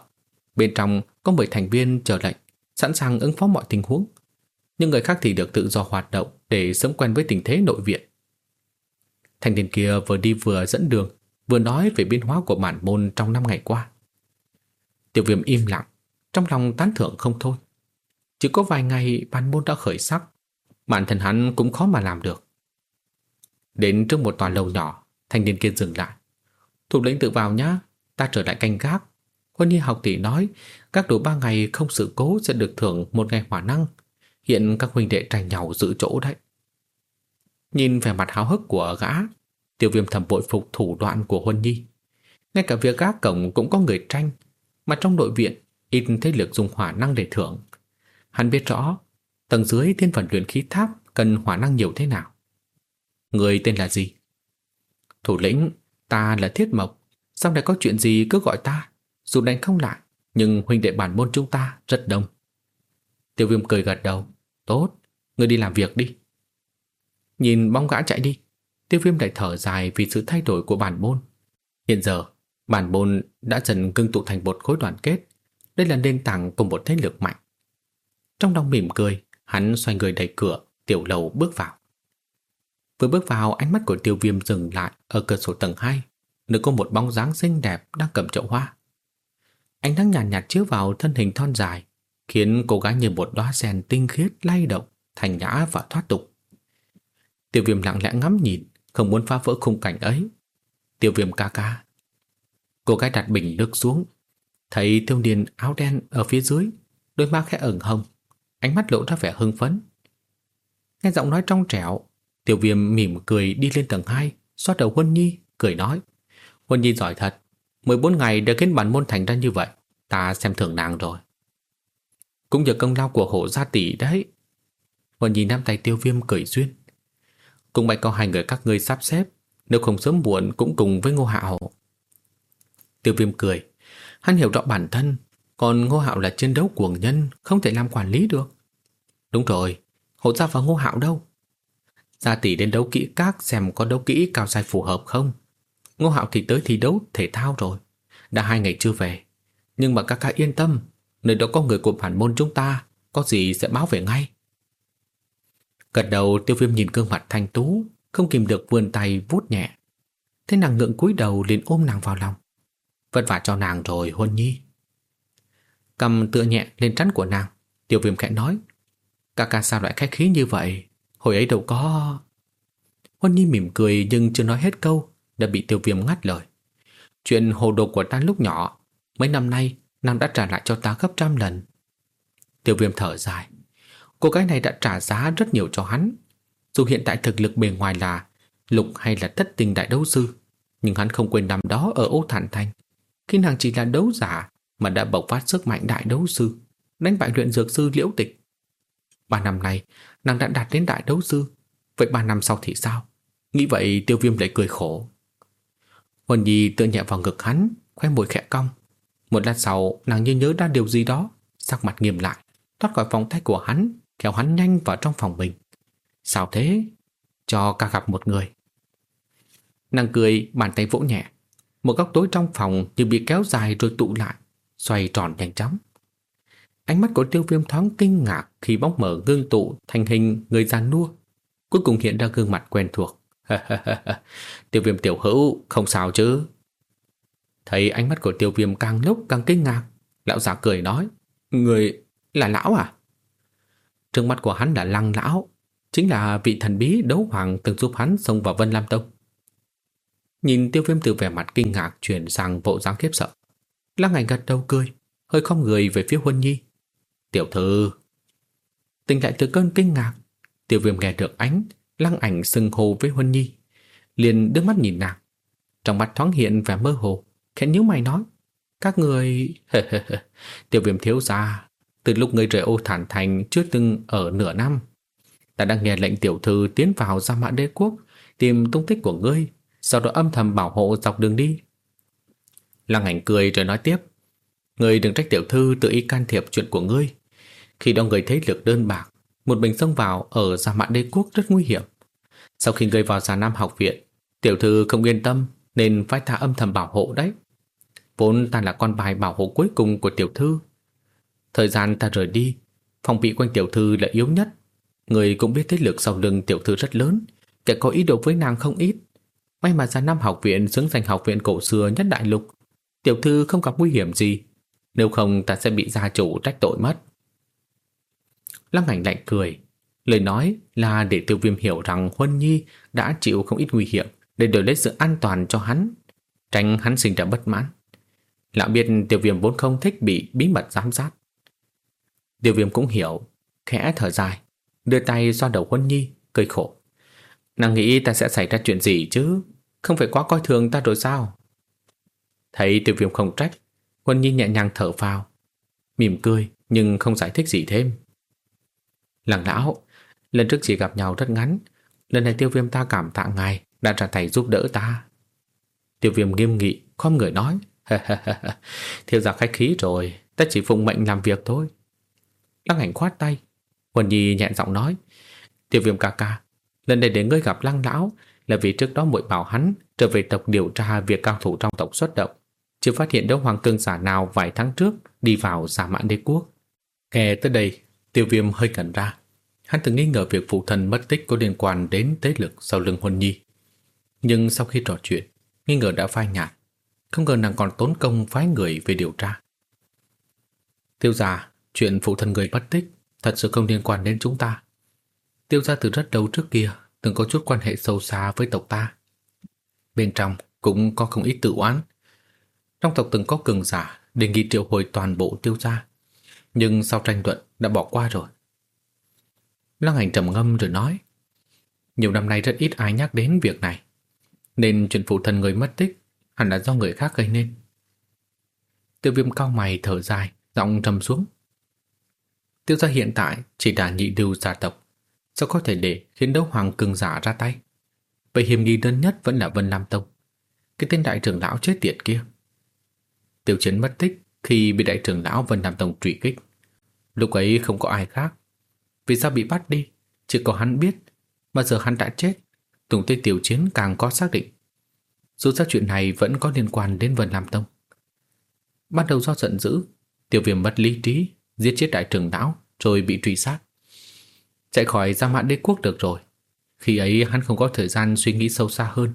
Bên trong có 10 thành viên chờ lệnh, sẵn sàng ứng phó mọi tình huống. Nhưng người khác thì được tự do hoạt động để sớm quen với tình thế nội viện. Thanh niên kia vừa đi vừa dẫn đường, vừa nói về biến hóa của bản môn trong năm ngày qua. Tiểu viêm im lặng, trong lòng tán thưởng không thôi. Chỉ có vài ngày bản môn đã khởi sắc, bản thân hắn cũng khó mà làm được. Đến trước một tòa lầu nhỏ, thanh niên kia dừng lại. Thủ lĩnh tự vào nhá, ta trở lại canh gác. Huân Nhi học tỷ nói, các đủ ba ngày không sự cố sẽ được thưởng một ngày hỏa năng. Hiện các huynh đệ tranh nhau giữ chỗ đấy. Nhìn vẻ mặt háo hức của gã, tiêu viêm thầm bội phục thủ đoạn của Huân Nhi. Ngay cả việc gác cổng cũng có người tranh, mà trong đội viện ít thế lực dùng hỏa năng để thưởng. Hắn biết rõ, tầng dưới thiên phần luyện khí tháp cần hỏa năng nhiều thế nào. Người tên là gì? Thủ lĩnh, ta là Thiết Mộc. Sau này có chuyện gì cứ gọi ta. Dù đánh không lại, nhưng huynh đệ bản môn chúng ta rất đông. Tiêu viêm cười gật đầu. Tốt, người đi làm việc đi. Nhìn bóng gã chạy đi, tiêu viêm lại thở dài vì sự thay đổi của bản môn. Hiện giờ, bản môn đã dần cưng tụ thành một khối đoàn kết. Đây là nền tảng của một thế lực mạnh. Trong lòng mỉm cười, hắn xoay người đẩy cửa, tiểu lầu bước vào. Vừa bước vào, ánh mắt của tiêu viêm dừng lại ở cửa sổ tầng 2, nơi có một bóng dáng xinh đẹp đang cầm chậu hoa. Ánh nắng nhàn nhạt, nhạt chiếu vào thân hình thon dài, khiến cô gái như một đóa sen tinh khiết lay động, thành nhã và thoát tục. Tiêu viêm lặng lẽ ngắm nhìn, không muốn phá vỡ khung cảnh ấy. Tiêu viêm ca ca. Cô gái đặt bình nước xuống, thấy tiêu niên áo đen ở phía dưới, đôi mắt khẽ ửng hồng, ánh mắt lộ ra vẻ hưng phấn. Nghe giọng nói trong trẻo, Tiểu viêm mỉm cười đi lên tầng 2, xoát đầu Huân Nhi, cười nói. Huân Nhi giỏi thật, 14 ngày đã khiến bản môn thành ra như vậy, ta xem thường nàng rồi. Cũng nhờ công lao của hộ gia tỷ đấy. Huân Nhi nắm tay tiêu viêm cười duyên. Cùng bạch có hai người các ngươi sắp xếp, nếu không sớm muộn cũng cùng với Ngô Hạo. Tiêu viêm cười, hắn hiểu rõ bản thân, còn Ngô Hạo là chiến đấu cuồng nhân, không thể làm quản lý được. Đúng rồi, hộ gia và Ngô Hạo đâu? Gia tỷ đến đấu kỹ các xem có đấu kỹ cao sai phù hợp không. Ngô Hạo thì tới thi đấu thể thao rồi. Đã hai ngày chưa về. Nhưng mà các ca yên tâm, nơi đó có người của bản môn chúng ta, có gì sẽ báo về ngay. Gật đầu tiêu viêm nhìn gương mặt thanh tú, không kìm được vươn tay vuốt nhẹ. Thế nàng ngượng cúi đầu liền ôm nàng vào lòng. Vất vả cho nàng rồi Huân Nhi. Cầm tựa nhẹ lên trán của nàng, tiêu viêm khẽ nói. Ca ca sao lại khách khí như vậy? Hồi ấy đâu có... Huân Nhi mỉm cười nhưng chưa nói hết câu, đã bị tiêu viêm ngắt lời. Chuyện hồ đồ của ta lúc nhỏ, mấy năm nay nàng đã trả lại cho ta gấp trăm lần. Tiêu viêm thở dài. Cô gái này đã trả giá rất nhiều cho hắn. Dù hiện tại thực lực bề ngoài là lục hay là thất tình đại đấu sư, nhưng hắn không quên năm đó ở Ô Thản Thành. Khi nàng chỉ là đấu giả mà đã bộc phát sức mạnh đại đấu sư, đánh bại luyện dược sư liễu tịch. Ba năm nay, nàng đã đạt đến đại đấu sư. Vậy ba năm sau thì sao? Nghĩ vậy tiêu viêm lại cười khổ. Huân Nhi tựa nhẹ vào ngực hắn, khoe môi khẽ cong. Một lát sau, nàng như nhớ ra điều gì đó, sắc mặt nghiêm lại, thoát khỏi vòng tay của hắn, kéo hắn nhanh vào trong phòng mình. Sao thế? Cho ca gặp một người. Nàng cười, bàn tay vỗ nhẹ. Một góc tối trong phòng như bị kéo dài rồi tụ lại, xoay tròn nhanh chóng. Ánh mắt của tiêu viêm thoáng kinh ngạc khi bóng mở gương tụ thành hình người già nua. Cuối cùng hiện ra gương mặt quen thuộc. [LAUGHS] tiêu viêm tiểu hữu, không sao chứ. Thấy ánh mắt của tiêu viêm càng lúc càng kinh ngạc. Lão già cười nói. Người là lão à? Trước mắt của hắn là lăng lão. Chính là vị thần bí đấu hoàng từng giúp hắn xông vào Vân Lam Tông. Nhìn tiêu viêm từ vẻ mặt kinh ngạc chuyển sang bộ dáng khiếp sợ. Lăng ảnh gật đầu cười, hơi không người về phía Huân Nhi. Tiểu thư. Tỉnh lại từ cơn kinh ngạc, Tiểu viêm nghe được ánh, Lăng ảnh sừng hồ với Huân Nhi, liền đưa mắt nhìn nàng. Trong mắt thoáng hiện vẻ mơ hồ, Khẽ nhíu mày nói, Các người... [LAUGHS] Tiểu viêm thiếu ra Từ lúc người rời ô thản thành Chưa từng ở nửa năm, Ta đang nghe lệnh tiểu thư tiến vào Gia Mã Đế Quốc, Tìm tung tích của ngươi, Sau đó âm thầm bảo hộ dọc đường đi. Lăng ảnh cười rồi nói tiếp, Ngươi đừng trách tiểu thư tự ý can thiệp chuyện của ngươi khi đó người thấy lực đơn bạc, một mình xông vào ở Gia Mạn Đế Quốc rất nguy hiểm. Sau khi người vào gia Nam học viện, tiểu thư không yên tâm nên phải thả âm thầm bảo hộ đấy. Vốn ta là con bài bảo hộ cuối cùng của tiểu thư. Thời gian ta rời đi Phòng bị quanh tiểu thư là yếu nhất. Người cũng biết thế lực sau lưng tiểu thư rất lớn Kẻ có ý đồ với nàng không ít. May mà ra năm học viện xứng danh học viện cổ xưa nhất đại lục Tiểu thư không gặp nguy hiểm gì. Nếu không ta sẽ bị gia chủ trách tội mất. Lăng ảnh lạnh cười Lời nói là để tiêu viêm hiểu rằng Huân Nhi đã chịu không ít nguy hiểm để đổi lấy sự an toàn cho hắn, tránh hắn sinh ra bất mãn. Lão biết tiêu viêm vốn không thích bị bí mật giám sát. Tiêu viêm cũng hiểu, khẽ thở dài, đưa tay xoa đầu Huân Nhi, cười khổ. Nàng nghĩ ta sẽ xảy ra chuyện gì chứ, không phải quá coi thường ta rồi sao? Thấy tiêu viêm không trách, Huân Nhi nhẹ nhàng thở vào, mỉm cười nhưng không giải thích gì thêm. Làng lão, lần trước chỉ gặp nhau rất ngắn, lần này tiêu viêm ta cảm tạ ngài đã ra tay giúp đỡ ta. Tiêu viêm nghiêm nghị, không người nói, thiếu gia khách khí rồi, ta chỉ phụng mệnh làm việc thôi. Lăng ảnh khoát tay, Huân Nhi nhẹ giọng nói, tiêu viêm ca ca, lần này để ngươi gặp lăng lão là vì trước đó muội bảo hắn trở về tộc điều tra việc cao thủ trong tộc xuất động. Chưa phát hiện đấu hoàng cương giả nào vài tháng trước đi vào giả mãn đế quốc. Nghe tới đây, tiêu viêm hơi cẩn ra. Hắn từng nghi ngờ việc phụ thần mất tích có liên quan đến tế lực sau lưng Huân Nhi. Nhưng sau khi trò chuyện, nghi ngờ đã phai nhạt. Không ngờ nàng còn tốn công phái người về điều tra. Tiêu gia, chuyện phụ thân người mất tích thật sự không liên quan đến chúng ta. Tiêu gia từ rất lâu trước kia từng có chút quan hệ sâu xa với tộc ta. Bên trong cũng có không ít tự oán. Trong tộc từng có cường giả đề nghị triệu hồi toàn bộ tiêu gia. Nhưng sau tranh luận đã bỏ qua rồi. Lăng hành trầm ngâm rồi nói Nhiều năm nay rất ít ai nhắc đến việc này nên chuyện phụ thân người mất tích hẳn là do người khác gây nên. Tiêu viêm cao mày thở dài, giọng trầm xuống. Tiêu gia hiện tại chỉ là nhị lưu gia tộc, sao có thể để khiến đấu hoàng cường giả ra tay? Vậy hiểm nghi đơn nhất vẫn là Vân Lam Tông, cái tên đại trưởng lão chết tiệt kia. Tiêu chiến mất tích khi bị đại trưởng lão Vân Nam Tông truy kích. Lúc ấy không có ai khác. Vì sao bị bắt đi? Chỉ có hắn biết, mà giờ hắn đã chết. Tùng Tây Tiểu Chiến càng có xác định. Dù sao chuyện này vẫn có liên quan đến Vân Nam Tông. Ban đầu do giận dữ, Tiểu Viêm mất lý trí, giết chết đại trưởng lão rồi bị truy sát. Chạy khỏi giam Mạn Đế Quốc được rồi. Khi ấy hắn không có thời gian suy nghĩ sâu xa hơn.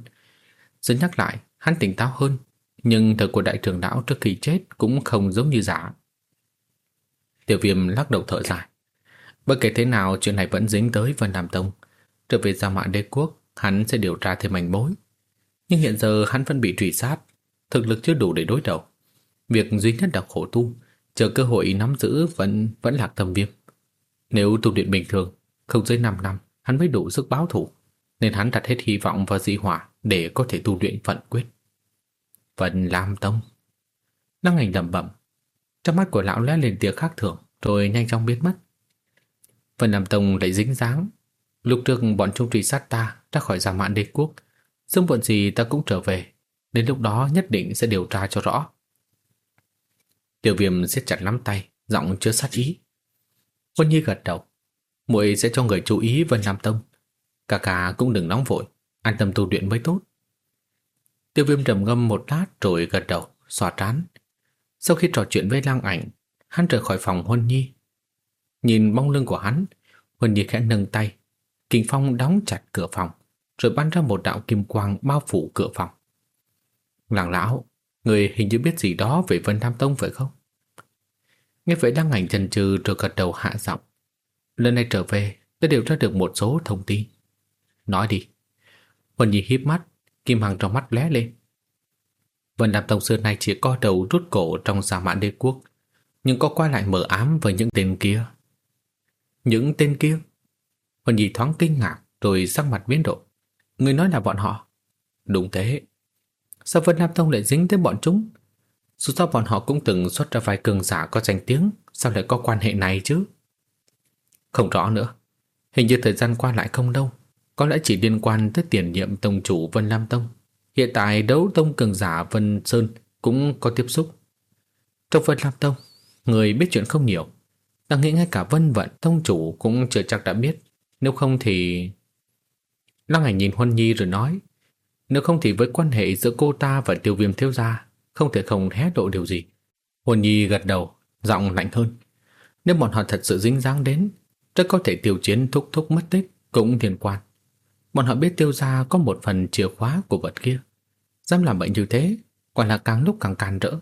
Giờ nhắc lại, hắn tỉnh táo hơn, nhưng thật của đại trưởng lão trước khi chết cũng không giống như giả. Tiểu Viêm lắc đầu thở dài. Bất kể thế nào, chuyện này vẫn dính tới Vân Nam Tông. Trở về Gia Mạn Đế Quốc, hắn sẽ điều tra thêm manh mối. Nhưng hiện giờ hắn vẫn bị truy sát, thực lực chưa đủ để đối đầu. Việc duy nhất là khổ tu, chờ cơ hội nắm giữ vẫn vẫn lạc tâm viêm. Nếu tu luyện bình thường, không dưới 5 năm, hắn mới đủ sức báo thủ, nên hắn đặt hết hy vọng vào dị hỏa để có thể tu luyện phận quyết. Vận Lam Tông Năng ảnh đầm bẩm Trong mắt của lão lóe lên tia khác thường Rồi nhanh chóng biến mất Phần Lam Tông lại dính dáng Lúc trước bọn chúng truy sát ta ra khỏi giả mạn đế quốc. Sớm muộn gì ta cũng trở về. Đến lúc đó nhất định sẽ điều tra cho rõ. Tiểu viêm siết chặt nắm tay, giọng chứa sát ý. Quân Nhi gật đầu. muội sẽ cho người chú ý Vân lam Tông. Cả cả cũng đừng nóng vội, an tâm tu luyện mới tốt. Tiêu viêm trầm ngâm một lát rồi gật đầu, xoa trán. Sau khi trò chuyện với lang ảnh, hắn rời khỏi phòng Huân Nhi. Nhìn bóng lưng của hắn, Huân Nhi khẽ nâng tay, Kinh Phong đóng chặt cửa phòng, rồi bắn ra một đạo kim quang bao phủ cửa phòng. Làng lão, người hình như biết gì đó về Vân Nam Tông phải không? Nghe vậy Lang ảnh chần chừ rồi gật đầu hạ giọng. Lần này trở về, tôi điều ra được một số thông tin. Nói đi. Huân Nhi híp mắt, kim hằng trong mắt lóe lên. Vân Nam Tông xưa nay chỉ có đầu rút cổ trong giả mạn đế quốc, nhưng có qua lại mở ám với những tên kia. Những tên kia? Huân Nhi thoáng kinh ngạc rồi sắc mặt biến đổi. Người nói là bọn họ. Đúng thế. Sao Vân Nam Tông lại dính tới bọn chúng? Dù sao bọn họ cũng từng xuất ra vài cường giả có danh tiếng, sao lại có quan hệ này chứ? Không rõ nữa. Hình như thời gian qua lại không lâu, có lẽ chỉ liên quan tới tiền nhiệm tông chủ Vân Lam Tông. Hiện tại đấu tông cường giả Vân Sơn cũng có tiếp xúc. Trong Vân Lam Tông, người biết chuyện không nhiều. Ta nghĩ ngay cả Vân Vận tông chủ cũng chưa chắc đã biết. Nếu không thì... Lăng Ảnh nhìn Huân Nhi rồi nói Nếu không thì với quan hệ giữa cô ta và tiêu viêm thiếu gia không thể không hé độ điều gì. Huân Nhi gật đầu, giọng lạnh hơn. Nếu bọn họ thật sự dính dáng đến, rất có thể tiêu chiến thúc thúc mất tích cũng liên quan. Bọn họ biết tiêu gia có một phần chìa khóa của vật kia. Dám làm bệnh như thế, quả là càng lúc càng càn rỡ.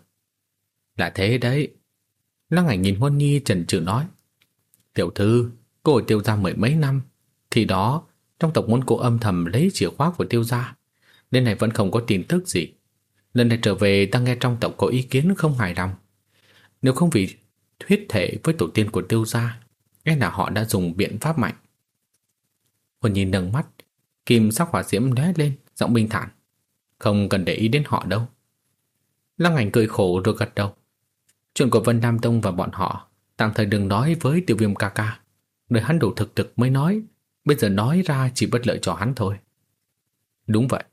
Là thế đấy. Lăng ảnh nhìn Huân Nhi trần trừ nói. Tiểu thư, cô ở tiêu gia mười mấy năm. Khi đó, trong tộc muốn cô âm thầm lấy chìa khóa của tiêu gia. Đến này vẫn không có tin tức gì. Lần này trở về ta nghe trong tộc có ý kiến không hài lòng. Nếu không vì thuyết thể với tổ tiên của tiêu gia, nghe là họ đã dùng biện pháp mạnh. Huân Nhi nâng mắt, kim sắc hỏa diễm lóe lên, giọng bình thản. Không cần để ý đến họ đâu. Lăng ảnh cười khổ rồi gật đầu. Chuyện của Vân Nam Tông và bọn họ tạm thời đừng nói với tiểu viêm ca ca. Đợi hắn đủ thực thực mới nói. Bây giờ nói ra chỉ bất lợi cho hắn thôi. Đúng vậy.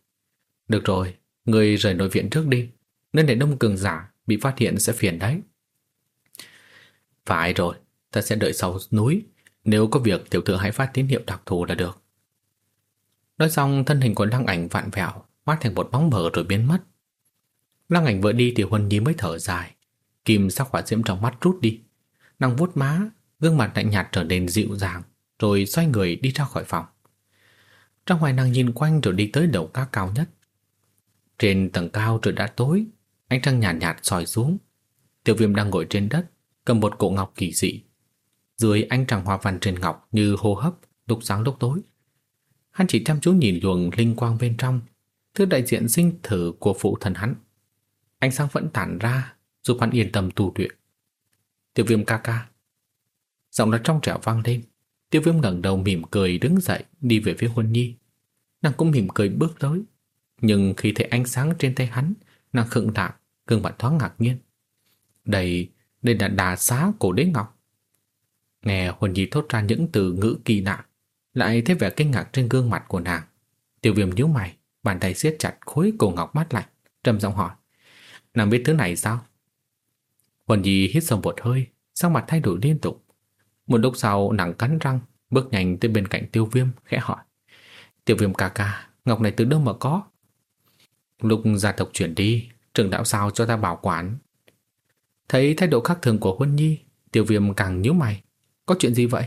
Được rồi, người rời nội viện trước đi. Nên để đông cường giả bị phát hiện sẽ phiền đấy. Phải rồi, ta sẽ đợi sau núi. Nếu có việc tiểu thư hãy phát tín hiệu đặc thù là được. Nói xong thân hình của lăng ảnh vạn vẹo hóa thành một bóng mờ rồi biến mất. Lăng ảnh vừa đi thì Huân Nhi mới thở dài. Kim sắc hỏa diễm trong mắt rút đi. Nàng vuốt má, gương mặt lạnh nhạt trở nên dịu dàng, rồi xoay người đi ra khỏi phòng. Trong ngoài nàng nhìn quanh rồi đi tới đầu cao cao nhất. Trên tầng cao trời đã tối, ánh trăng nhạt nhạt soi xuống. Tiểu viêm đang ngồi trên đất, cầm một cổ ngọc kỳ dị. Dưới ánh trăng hoa văn trên ngọc như hô hấp, lúc sáng lúc tối. Hắn chỉ chăm chú nhìn luồng linh quang bên trong, thứ đại diện sinh thử của phụ thần hắn. Ánh sáng vẫn tản ra, giúp hắn yên tâm tu luyện. tiêu viêm ca ca. Giọng nói trong trẻo vang lên. Tiêu viêm ngẩng đầu mỉm cười đứng dậy đi về phía Huân Nhi. Nàng cũng mỉm cười bước tới. Nhưng khi thấy ánh sáng trên tay hắn, nàng khựng lại, gương mặt thoáng ngạc nhiên. Đây, đây là đà xá cổ đế ngọc. Nghe Huân Nhi thốt ra những từ ngữ kỳ lạ, lại thấy vẻ kinh ngạc trên gương mặt của nàng. Tiêu viêm nhíu mày, bàn tay siết chặt khối cổ ngọc mát lạnh, trầm giọng hỏi. Nàng biết thứ này sao? Huân Nhi hít sâu một hơi, sắc mặt thay đổi liên tục. Một lúc sau nàng cắn răng, bước nhanh tới bên cạnh tiêu viêm, khẽ hỏi. Tiêu viêm ca ca, ngọc này từ đâu mà có? Lúc gia tộc chuyển đi, trưởng đạo sao cho ta bảo quản. Thấy thái độ khác thường của Huân Nhi, tiêu viêm càng nhíu mày. Có chuyện gì vậy?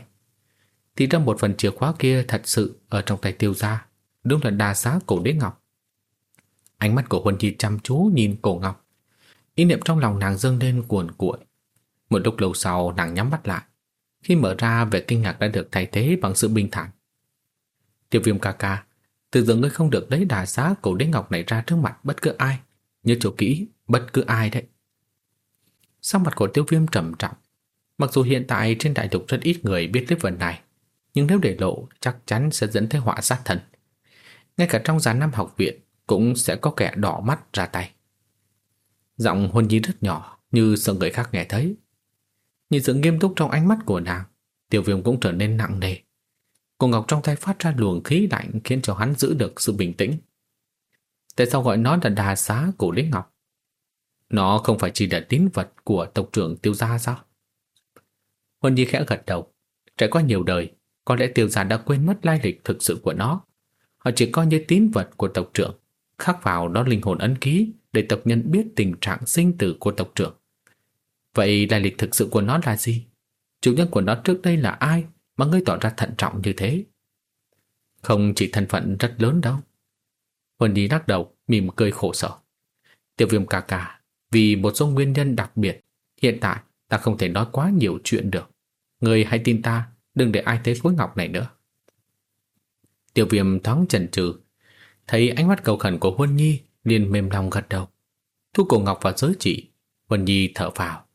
Thì trong một phần chìa khóa kia thật sự ở trong tay tiêu gia, đúng là đa xá cổ đế ngọc. Ánh mắt của Huân Nhi chăm chú nhìn cổ ngọc. Ý niệm trong lòng nàng dâng lên cuồn cuộn. Một lúc lâu sau nàng nhắm mắt lại. Khi mở ra vẻ kinh ngạc đã được thay thế bằng sự bình thản. Tiêu viêm ca ca, từ giờ ngươi không được lấy đà giá cổ đế ngọc này ra trước mặt bất cứ ai. Nhớ chỗ kỹ, bất cứ ai đấy. Sau mặt của tiêu viêm trầm trọng. Mặc dù hiện tại trên đại lục rất ít người biết tiếp vấn này, nhưng nếu để lộ chắc chắn sẽ dẫn tới họa sát thần. Ngay cả trong giá năm học viện cũng sẽ có kẻ đỏ mắt ra tay. Giọng Huân Nhi rất nhỏ, như sợ người khác nghe thấy. Nhìn sự nghiêm túc trong ánh mắt của nàng, tiểu viêm cũng trở nên nặng nề. Cô Ngọc trong tay phát ra luồng khí lạnh khiến cho hắn giữ được sự bình tĩnh. Tại sao gọi nó là đà xá cổ Lý Ngọc? Nó không phải chỉ là tín vật của tộc trưởng tiêu gia sao? Huân Nhi khẽ gật đầu. Trải qua nhiều đời, có lẽ tiêu giả đã quên mất lai lịch thực sự của nó. Họ chỉ coi như tín vật của tộc trưởng, khắc vào đó linh hồn ấn ký để tộc nhân biết tình trạng sinh tử của tộc trưởng. Vậy lai lịch thực sự của nó là gì? Chủ nhân của nó trước đây là ai mà ngươi tỏ ra thận trọng như thế? Không chỉ thân phận rất lớn đâu. Huân Nhi lắc đầu, mỉm cười khổ sở. Tiểu viêm ca ca, vì một số nguyên nhân đặc biệt, hiện tại ta không thể nói quá nhiều chuyện được. Người hãy tin ta, đừng để ai thấy khối ngọc này nữa. Tiểu viêm thoáng chần chừ, thấy ánh mắt cầu khẩn của Huân Nhi liền mềm lòng gật đầu. Thu cổ ngọc vào giới chỉ, Huân Nhi thở vào.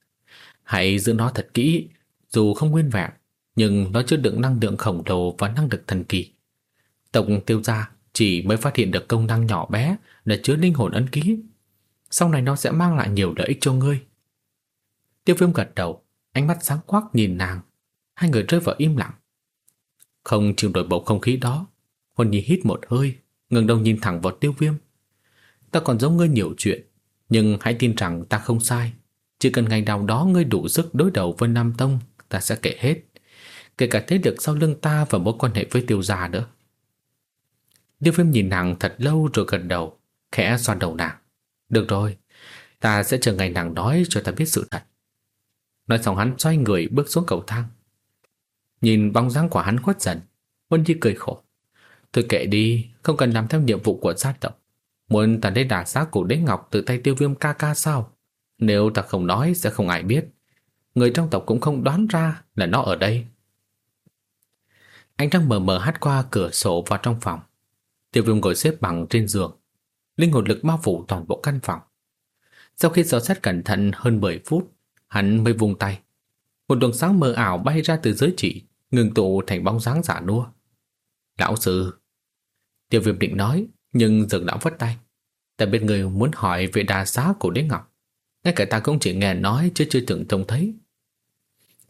Hãy giữ nó thật kỹ, dù không nguyên vẹn, nhưng nó chứa đựng năng lượng khổng lồ và năng lực thần kỳ. Tổng tiêu gia chỉ mới phát hiện được công năng nhỏ bé là chứa linh hồn ấn ký. Sau này nó sẽ mang lại nhiều lợi ích cho ngươi. Tiêu viêm gật đầu, ánh mắt sáng quắc nhìn nàng. Hai người rơi vào im lặng. Không chịu nổi bầu không khí đó, Huân Nhi hít một hơi, ngừng đầu nhìn thẳng vào tiêu viêm. Ta còn giống ngươi nhiều chuyện, nhưng hãy tin rằng ta không sai. Chỉ cần ngày nào đó ngươi đủ sức đối đầu với Nam Tông, ta sẽ kể hết. Kể cả thế lực sau lưng ta và mối quan hệ với tiêu gia nữa. Tiêu viêm nhìn nàng thật lâu rồi gật đầu, khẽ xoa đầu nàng. Được rồi, Ta sẽ chờ ngày nàng nói cho ta biết sự thật. Nói xong hắn xoay người bước xuống cầu thang. Nhìn bóng dáng của hắn khuất dần, Vân Nhi cười khổ. Thôi kệ đi, không cần làm theo nhiệm vụ của gia tộc. Muốn ta lấy đả giá cổ đế ngọc từ tay tiêu viêm ca ca sao? Nếu ta không nói sẽ không ai biết. Người trong tộc cũng không đoán ra là nó ở đây. Anh đang mờ mờ hát qua cửa sổ vào trong phòng. Tiêu viêm ngồi xếp bằng trên giường. Linh hồn lực bao phủ toàn bộ căn phòng. Sau khi dò xét cẩn thận hơn 10 phút, hắn mới vung tay. Một đường sáng mờ ảo bay ra từ dưới chỉ, ngừng tụ thành bóng dáng giả nua. Lão sư, tiêu viêm định nói, nhưng dừng lão vất tay. Ta biết người muốn hỏi về đà xá của đế ngọc. Ngay cả ta cũng chỉ nghe nói chứ chưa từng trông thấy.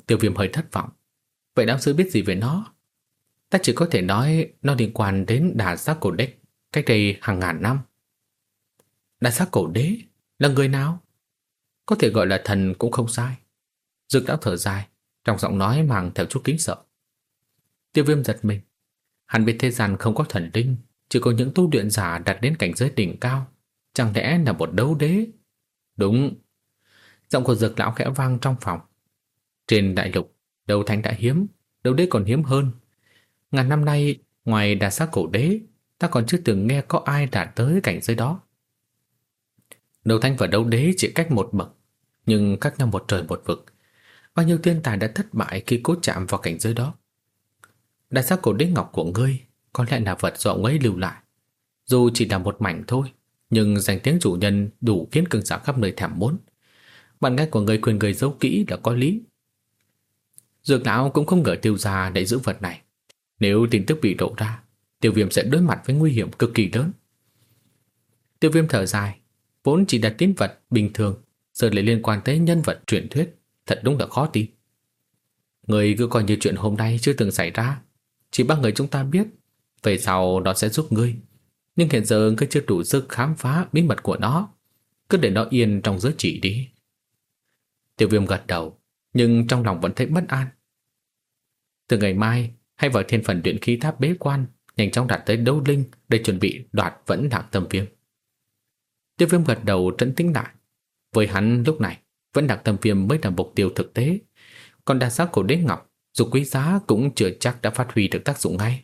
Tiêu viêm hơi thất vọng. Vậy lão sư biết gì về nó? Ta chỉ có thể nói nó liên quan đến đà xá cổ đế cách đây hàng ngàn năm. Đà xá cổ đế là người nào? Có thể gọi là thần cũng không sai. dược đã thở dài, trong giọng nói mang theo chút kính sợ. Tiêu viêm giật mình. Hắn biết thế gian không có thần linh, chỉ có những tu luyện giả đạt đến cảnh giới đỉnh cao. Chẳng lẽ là một đấu đế? Đúng. Giọng của dược lão khẽ vang trong phòng. Trên đại lục, đấu thánh đã hiếm, đấu đế còn hiếm hơn. Ngàn năm nay, ngoài đà sát cổ đế, ta còn chưa từng nghe có ai đạt tới cảnh giới đó. Đấu thánh và đấu đế chỉ cách một bậc, nhưng cách nhau một trời một vực. Bao nhiêu tiên tài đã thất bại khi cố chạm vào cảnh giới đó đại sát cổ đế ngọc của ngươi có lẽ là vật do ông ấy lưu lại. Dù chỉ là một mảnh thôi, nhưng danh tiếng chủ nhân đủ khiến cường giả khắp nơi thèm muốn. Bạn gái của người quyền người giấu kỹ là có lý. Dược lão cũng không ngờ tiêu gia để giữ vật này. Nếu tin tức bị lộ ra, tiêu viêm sẽ đối mặt với nguy hiểm cực kỳ lớn. Tiêu viêm thở dài, vốn chỉ là tín vật bình thường, giờ lại liên quan tới nhân vật truyền thuyết, thật đúng là khó tin. Người cứ coi như chuyện hôm nay chưa từng xảy ra, chỉ ba người chúng ta biết, về sau nó sẽ giúp ngươi. Nhưng hiện giờ ngươi chưa đủ sức khám phá bí mật của nó, cứ để nó yên trong giới chỉ đi. Tiêu viêm gật đầu, nhưng trong lòng vẫn thấy bất an. Từ ngày mai, hay vào thiên phần luyện khí tháp bế quan, nhanh chóng đạt tới đấu linh để chuẩn bị đoạt vẫn lạc tâm viêm. Tiêu viêm gật đầu trấn tĩnh lại. Với hắn lúc này, vẫn lạc tâm viêm mới là mục tiêu thực tế. Còn đa sắc của đế ngọc, dù quý giá cũng chưa chắc đã phát huy được tác dụng ngay.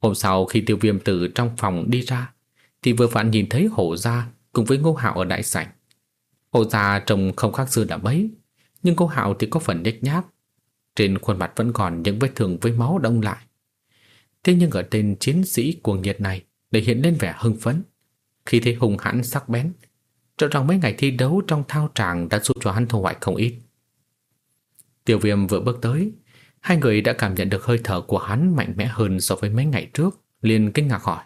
Hôm sau khi tiêu viêm từ trong phòng đi ra, thì vừa vặn nhìn thấy hổ gia cùng với ngô hạo ở đại sảnh. Hổ gia trông không khác xưa đã mấy, nhưng ngô hạo thì có phần nhếch nhác, trên khuôn mặt vẫn còn những vết thương với máu đông lại. Thế nhưng ở tên chiến sĩ cuồng nhiệt này để hiện lên vẻ hưng phấn. Khi thấy hùng hãn sắc bén, cho rằng mấy ngày thi đấu trong thao tràng đã giúp cho hắn thu hoạch không ít. Tiểu viêm vừa bước tới, hai người đã cảm nhận được hơi thở của hắn mạnh mẽ hơn so với mấy ngày trước, liền kinh ngạc hỏi.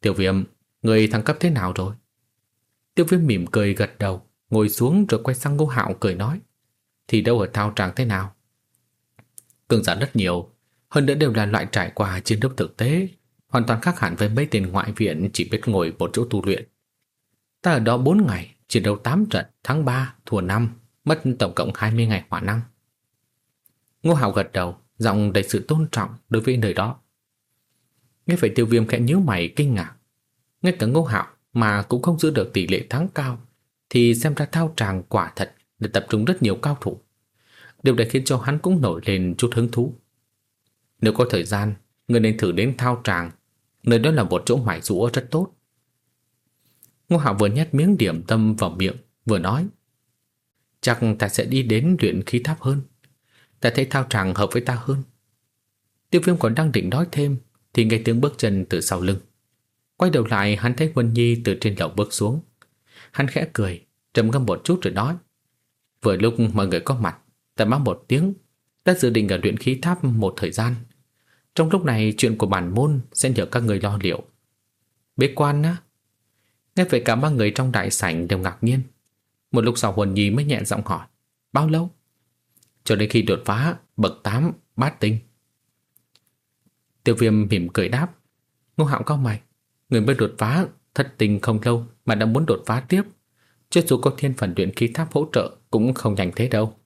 Tiểu viêm, người thăng cấp thế nào rồi? Tiêu viêm mỉm cười gật đầu, ngồi xuống rồi quay sang ngô hạo cười nói. Thì đâu ở thao tràng thế nào? Cường giả rất nhiều, hơn nữa đều là loại trải qua chiến đấu thực tế, hoàn toàn khác hẳn với mấy tên ngoại viện chỉ biết ngồi một chỗ tu luyện. Ta ở đó 4 ngày, chiến đấu 8 trận, tháng 3, thua 5, mất tổng cộng 20 ngày hỏa năng. Ngô Hạo gật đầu, giọng đầy sự tôn trọng đối với nơi đó. Nghe phải tiêu viêm khẽ nhíu mày kinh ngạc. Ngay cả Ngô Hạo mà cũng không giữ được tỷ lệ thắng cao, thì xem ra thao tràng quả thật để tập trung rất nhiều cao thủ. Điều này khiến cho hắn cũng nổi lên chút hứng thú. Nếu có thời gian, người nên thử đến thao tràng, nơi đó là một chỗ mải rũa rất tốt. Ngô Hạo vừa nhét miếng điểm tâm vào miệng, vừa nói. Chắc ta sẽ đi đến luyện khí tháp hơn. Ta thấy thao tràng hợp với ta hơn. Tiêu viêm còn đang định nói thêm, thì nghe tiếng bước chân từ sau lưng. Quay đầu lại hắn thấy huân Nhi từ trên lầu bước xuống. Hắn khẽ cười, trầm ngâm một chút rồi nói. Vừa lúc mọi người có mặt, ta báo một tiếng, Ta dự định ở luyện khí tháp một thời gian. Trong lúc này chuyện của bản môn sẽ nhờ các người lo liệu. Bế quan á? Nghe vậy cả ba người trong đại sảnh đều ngạc nhiên. Một lúc sau Huân Nhi mới nhẹ giọng hỏi. Bao lâu? Cho đến khi đột phá bậc 8 bát tinh. Tiêu viêm mỉm cười đáp. Ngô hạo cao mày. Người mới đột phá thất tình không lâu mà đã muốn đột phá tiếp. Chứ dù có thiên phần luyện khí tháp hỗ trợ cũng không nhanh thế đâu.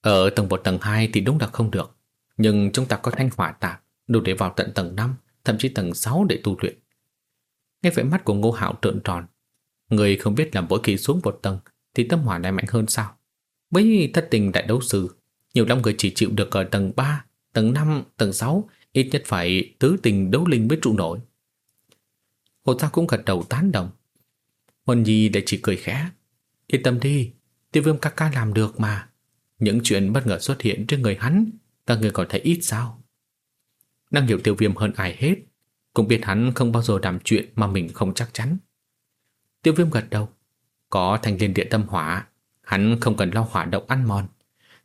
Ở tầng 1 tầng 2 thì đúng là không được. Nhưng chúng ta có thanh hỏa tạp đủ để vào tận tầng 5, thậm chí tầng 6 để tu luyện. Nghe vẻ mắt của Ngô Hạo trợn tròn. Người không biết là mỗi khi xuống một tầng thì tâm hỏa lại mạnh hơn sao? Với thất tình đại đấu sư, nhiều lắm người chỉ chịu được ở tầng 3, tầng 5, tầng 6, ít nhất phải tứ tình đấu linh mới trụ nổi. Hồ ta cũng gật đầu tán đồng. Huân Nhi lại chỉ cười khẽ. Yên tâm đi, tiêu viêm ca ca làm được mà. Những chuyện bất ngờ xuất hiện trên người hắn, các người còn thấy ít sao? Năng hiểu tiêu viêm hơn ai hết, cũng biết hắn không bao giờ làm chuyện mà mình không chắc chắn. Tiêu viêm gật đầu. Có thành liên địa tâm hỏa, hắn không cần lo hỏa động ăn mòn.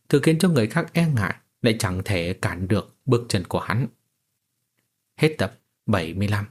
Thứ khiến cho người khác e ngại, lại chẳng thể cản được bước chân của hắn. Hết tập 75